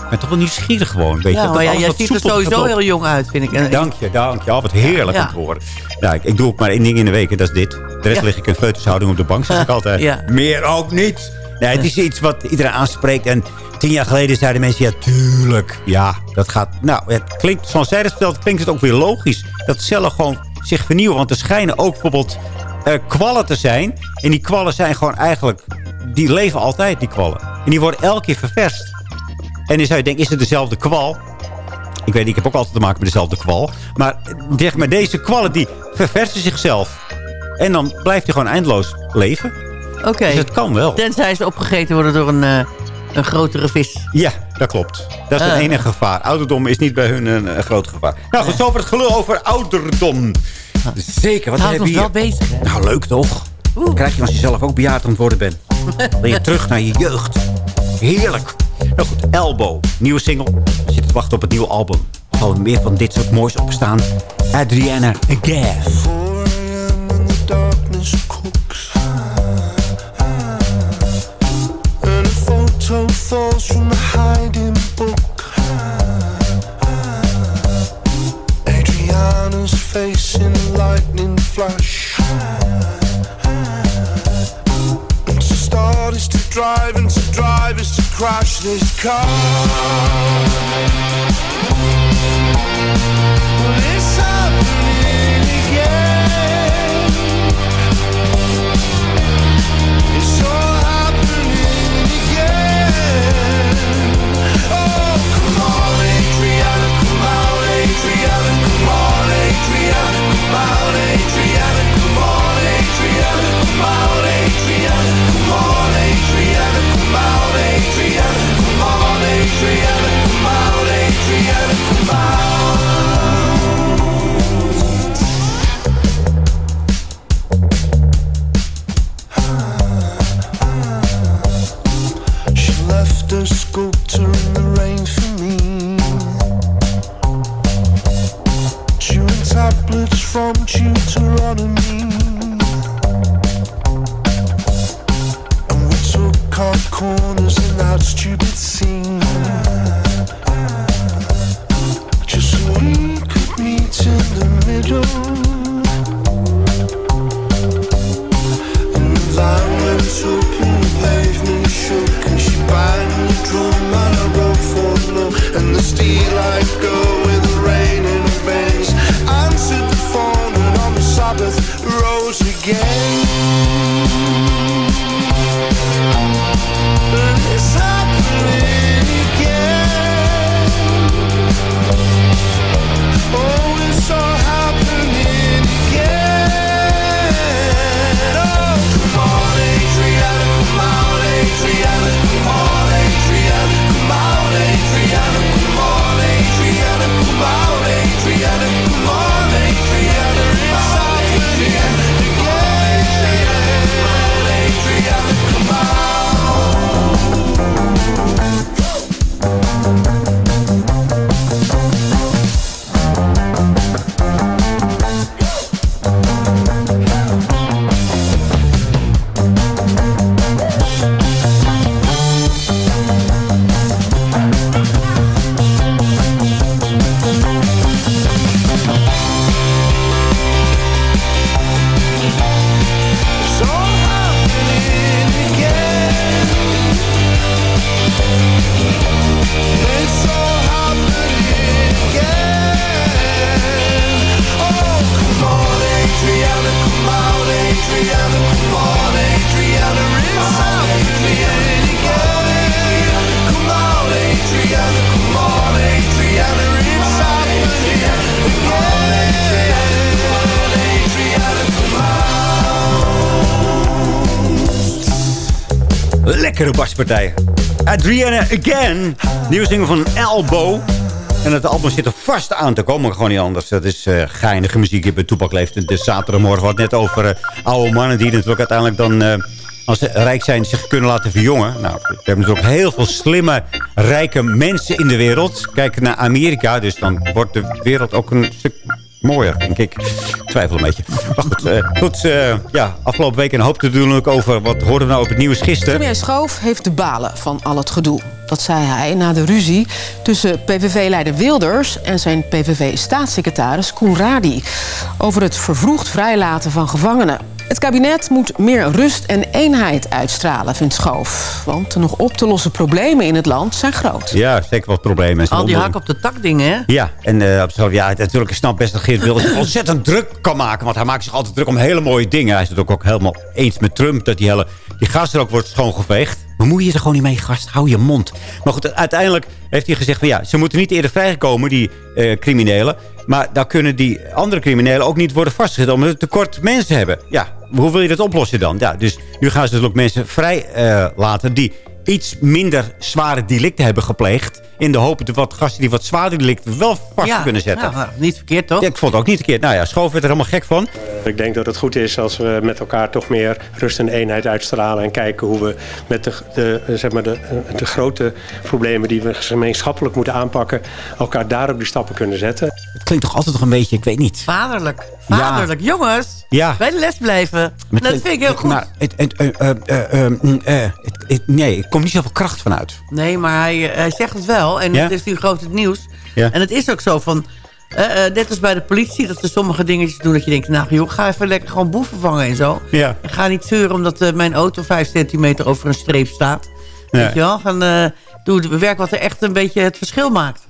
ben toch wel nieuwsgierig gewoon. Weet je, Ja, dat maar ja, alles jij ziet er sowieso heel jong uit, vind ik. En- Dank je, dank je. Oh, wat heerlijk Ja. om te horen. Ja, ik, ik doe ook maar één ding in de week en dat is dit. De rest Ja. lig ik in feutushouding op de bank, zeg ik altijd. Meer ook niet. Nee, het is iets wat iedereen aanspreekt. En tien jaar geleden zeiden mensen, ja, tuurlijk. Ja, dat gaat... Nou, het klinkt, zoals zij dat vertelt, klinkt het ook weer logisch. Dat cellen gewoon zich vernieuwen. Want er schijnen ook bijvoorbeeld eh, kwallen te zijn. En die kwallen zijn gewoon eigenlijk... Die leven altijd, die kwallen. En die worden elke keer ververst. En dan zou je denken, is het dezelfde kwal? Ik weet niet, ik heb ook altijd te maken met dezelfde kwal. Maar zeg maar, deze kwallen die verversen zichzelf. En dan blijft hij gewoon eindeloos leven. Oké. Dus het kan wel. Tenzij ze opgegeten worden door een, eh, een grotere vis. Ja, dat klopt. Dat is het Ah. enige gevaar. Ouderdom is niet bij hun een, een groot gevaar. Nou, goed, zover het gelul over ouderdom. Zeker, wat hebben ons we wel hier? bezig, hè? Nou, leuk toch? Dat krijg je als je zelf ook bejaard aan het worden bent. Je terug naar je jeugd. Heerlijk. Nou goed, Elbow. Nieuwe single. We zitten te wachten op het nieuwe album. Gewoon meer van dit soort moois opstaan. Adriana Gas. darkness cooks And a photo falls striving to drive is to crash this car. Montreal Adriana Again. Nieuwe van Elbow. En het album zit er vast aan te komen. Gewoon niet anders. Dat is eh geinige muziek hier bij Toepak Leeft. De zaterdagmorgen had net over eh, oude mannen die natuurlijk uiteindelijk dan... eh, als ze rijk zijn, zich kunnen laten verjongen. Nou, we hebben natuurlijk heel veel slimme, rijke mensen in de wereld. Kijk naar Amerika, dus dan wordt de wereld ook een stuk mooier, denk ik. Ik twijfel een beetje. Maar goed, eh, goed eh, ja, afgelopen week een hoop te doen ook over... wat hoorden we nou op het nieuws gisteren? Premier Schoof heeft de balen van al het gedoe. Dat zei hij na de ruzie tussen PVV-leider Wilders... en zijn PVV-staatssecretaris Koen Radi... over het vervroegd vrijlaten van gevangenen. Het kabinet moet meer rust en eenheid uitstralen, vindt Schoof. Want de nog op te lossen problemen in het land zijn groot. Ja, zeker wat problemen. Al die hak op de tak dingen, hè? Ja, en eh, op zichzelf, ja, natuurlijk, ik snap best dat Geert Wilders zich ontzettend druk kan maken. Want hij maakt zich altijd druk om hele mooie dingen. Hij is het ook, ook helemaal eens met Trump dat die, hele, die gas er ook wordt schoongeveegd. Bemoei je er gewoon niet mee, gast. Hou je mond. Maar goed, uiteindelijk heeft hij gezegd van ja, ze moeten niet eerder vrijgekomen, die eh, criminelen. Maar dan kunnen die andere criminelen ook niet worden vastgezet omdat ze tekort mensen hebben. Ja, hoe wil je dat oplossen dan? Ja, dus nu gaan ze dus ook mensen vrij eh, laten die iets minder zware delicten hebben gepleegd. In de hoop dat wat gasten die wat zwaarder delicten wel vast Ja, kunnen zetten. nou, niet verkeerd, toch? Ja, ik vond het ook niet verkeerd. Nou ja, Schoof werd er helemaal gek van. Ik denk dat het goed is als we met elkaar toch meer rust en eenheid uitstralen. En kijken hoe we met de, de, zeg maar de, de grote problemen die we gemeenschappelijk moeten aanpakken. elkaar daarop die stappen kunnen zetten. Het klinkt toch altijd nog een beetje, ik weet niet. Vaderlijk. Vaderlijk. Jongens, Ja. bij de les blijven. Met- dat vind ik heel goed. Maar het, het, eh, eh, eh, eh, mm, het- het- nee, er komt niet zoveel kracht vanuit. Nee, maar hij, hij zegt het wel. En Ja? het is nu groot het nieuws. Ja. En het is ook zo van... Net als bij de politie, dat ze sommige dingetjes doen... dat je denkt, nou joh, ga even lekker gewoon boeven vangen en zo. Ja. En ga niet zeuren omdat mijn auto vijf centimeter over een streep staat. Ja. Weet je wel? Van, eh, doe het werk wat er echt een beetje het verschil maakt.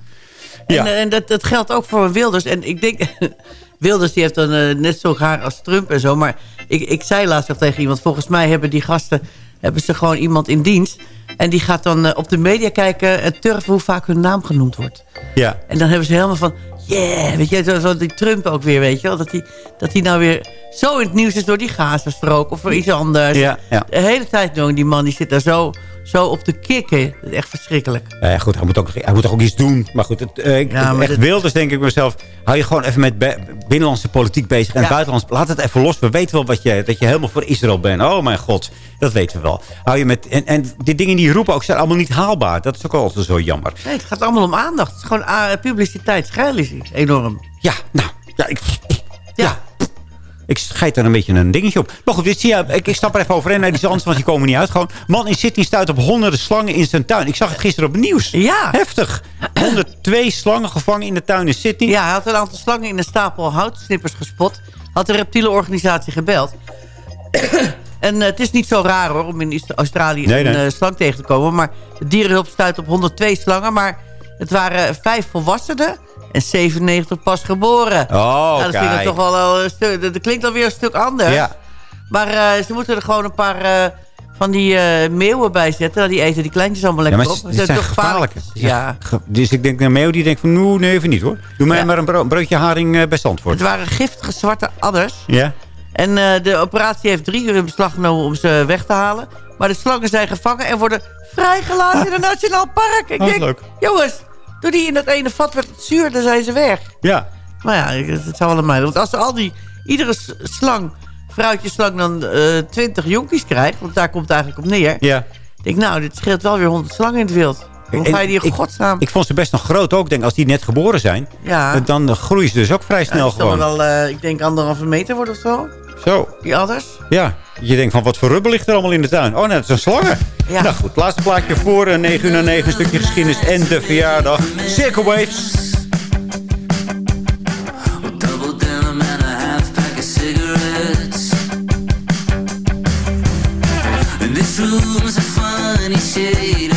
Ja. En, en dat, dat geldt ook voor Wilders. En ik denk, Wilders die heeft dan eh, net zo haar als Trump en zo. Maar ik, ik zei laatst nog tegen iemand, volgens mij hebben die gasten... hebben ze gewoon iemand in dienst. En die gaat dan eh, op de media kijken en turven hoe vaak hun naam genoemd wordt. Ja. En dan hebben ze helemaal van... Yeah, weet je, zo, zo die Trump ook weer, weet je wel. Dat hij dat die nou weer zo in het nieuws is door die Gazastrook of voor iets anders. Ja, ja. De hele tijd, die man die zit daar zo, zo op te kikken. Dat is echt verschrikkelijk. Ja, goed, hij moet, ook, hij moet toch ook iets doen. Maar goed, het, eh, ik- Ja, maar echt dit- Wilders denk ik mezelf... hou je gewoon even met binnenlandse politiek bezig. En Ja. buitenlands, laat het even los. We weten wel wat je, dat je helemaal voor Israël bent. Oh mijn god, dat weten we wel. Hou je met, en, en die dingen die je roepen ook zijn allemaal niet haalbaar. Dat is ook altijd zo jammer. Nee, het gaat allemaal om aandacht. Het is gewoon ah, publiciteit. Schijl is iets enorm. Ja, nou, ja, ik... Ja. Ik scheid er een beetje een dingetje op. Maar goed, dit zie je, ik, ik stap er even overheen naar die zand, want die komen niet uit. Gewoon, man in Sydney stuit op honderden slangen in zijn tuin. Ik zag het gisteren op het nieuws. Ja. Heftig. 102 slangen gevangen in de tuin in Sydney. Ja, hij had een aantal slangen in een stapel houtsnippers gespot. Had de reptiele organisatie gebeld. en eh, het is niet zo raar hoor, om in Australië Nee, nee. een eh, slang tegen te komen. Maar de dierenhulp stuit op 102 slangen. Maar het waren vijf volwassenen en 97 pas geboren. Oh, Nou, dat kijk. toch wel al een stuk... Dat dat klinkt alweer een stuk anders. Ja. Maar eh, ze moeten er gewoon een paar eh, van die eh, meeuwen bij zetten. Nou, Die eten die kleintjes allemaal Ja, lekker maar op. het zijn toch gevaarlijk. Ja. Ge- Dus ik denk, een meeuw die denkt van, nou, nee, even niet hoor. Doe mij Ja. maar een bro- broodje haring bij Zandvoort. Het waren giftige zwarte adders. Ja? En de operatie heeft drie uur in beslag genomen om ze weg te halen. Maar de slangen zijn gevangen en worden vrijgelaten in een nationaal park. Ik denk, leuk. jongens, doe die in dat ene vat met het zuur, dan zijn ze weg. Ja. Maar ja, het zou wel aan mij. Want als ze al die, iedere slang, vrouwtjeslang dan eh 20 jonkies krijgt, want daar komt het eigenlijk op neer. Ja. Ik denk, nou, dit scheelt wel weer 100 slangen in het wild. Hoe ga je die ik- godsnaam? Ik vond ze best nog groot ook. Ik denk, als die net geboren zijn, Ja. dan groeien ze dus ook vrij Ja, snel zullen gewoon. wel, eh, ik denk, anderhalve meter worden of zo. Zo. Die adders. Ja, je denkt van wat voor rubbel ligt er allemaal in de tuin? Oh nee, dat zijn slangen. Ja. Nou goed, laatste plaatje voor eh, 9 uur na 9, een stukje geschiedenis en de verjaardag. Circle Waves. Double denim and a half pack of cigarettes. And this room's a funny shade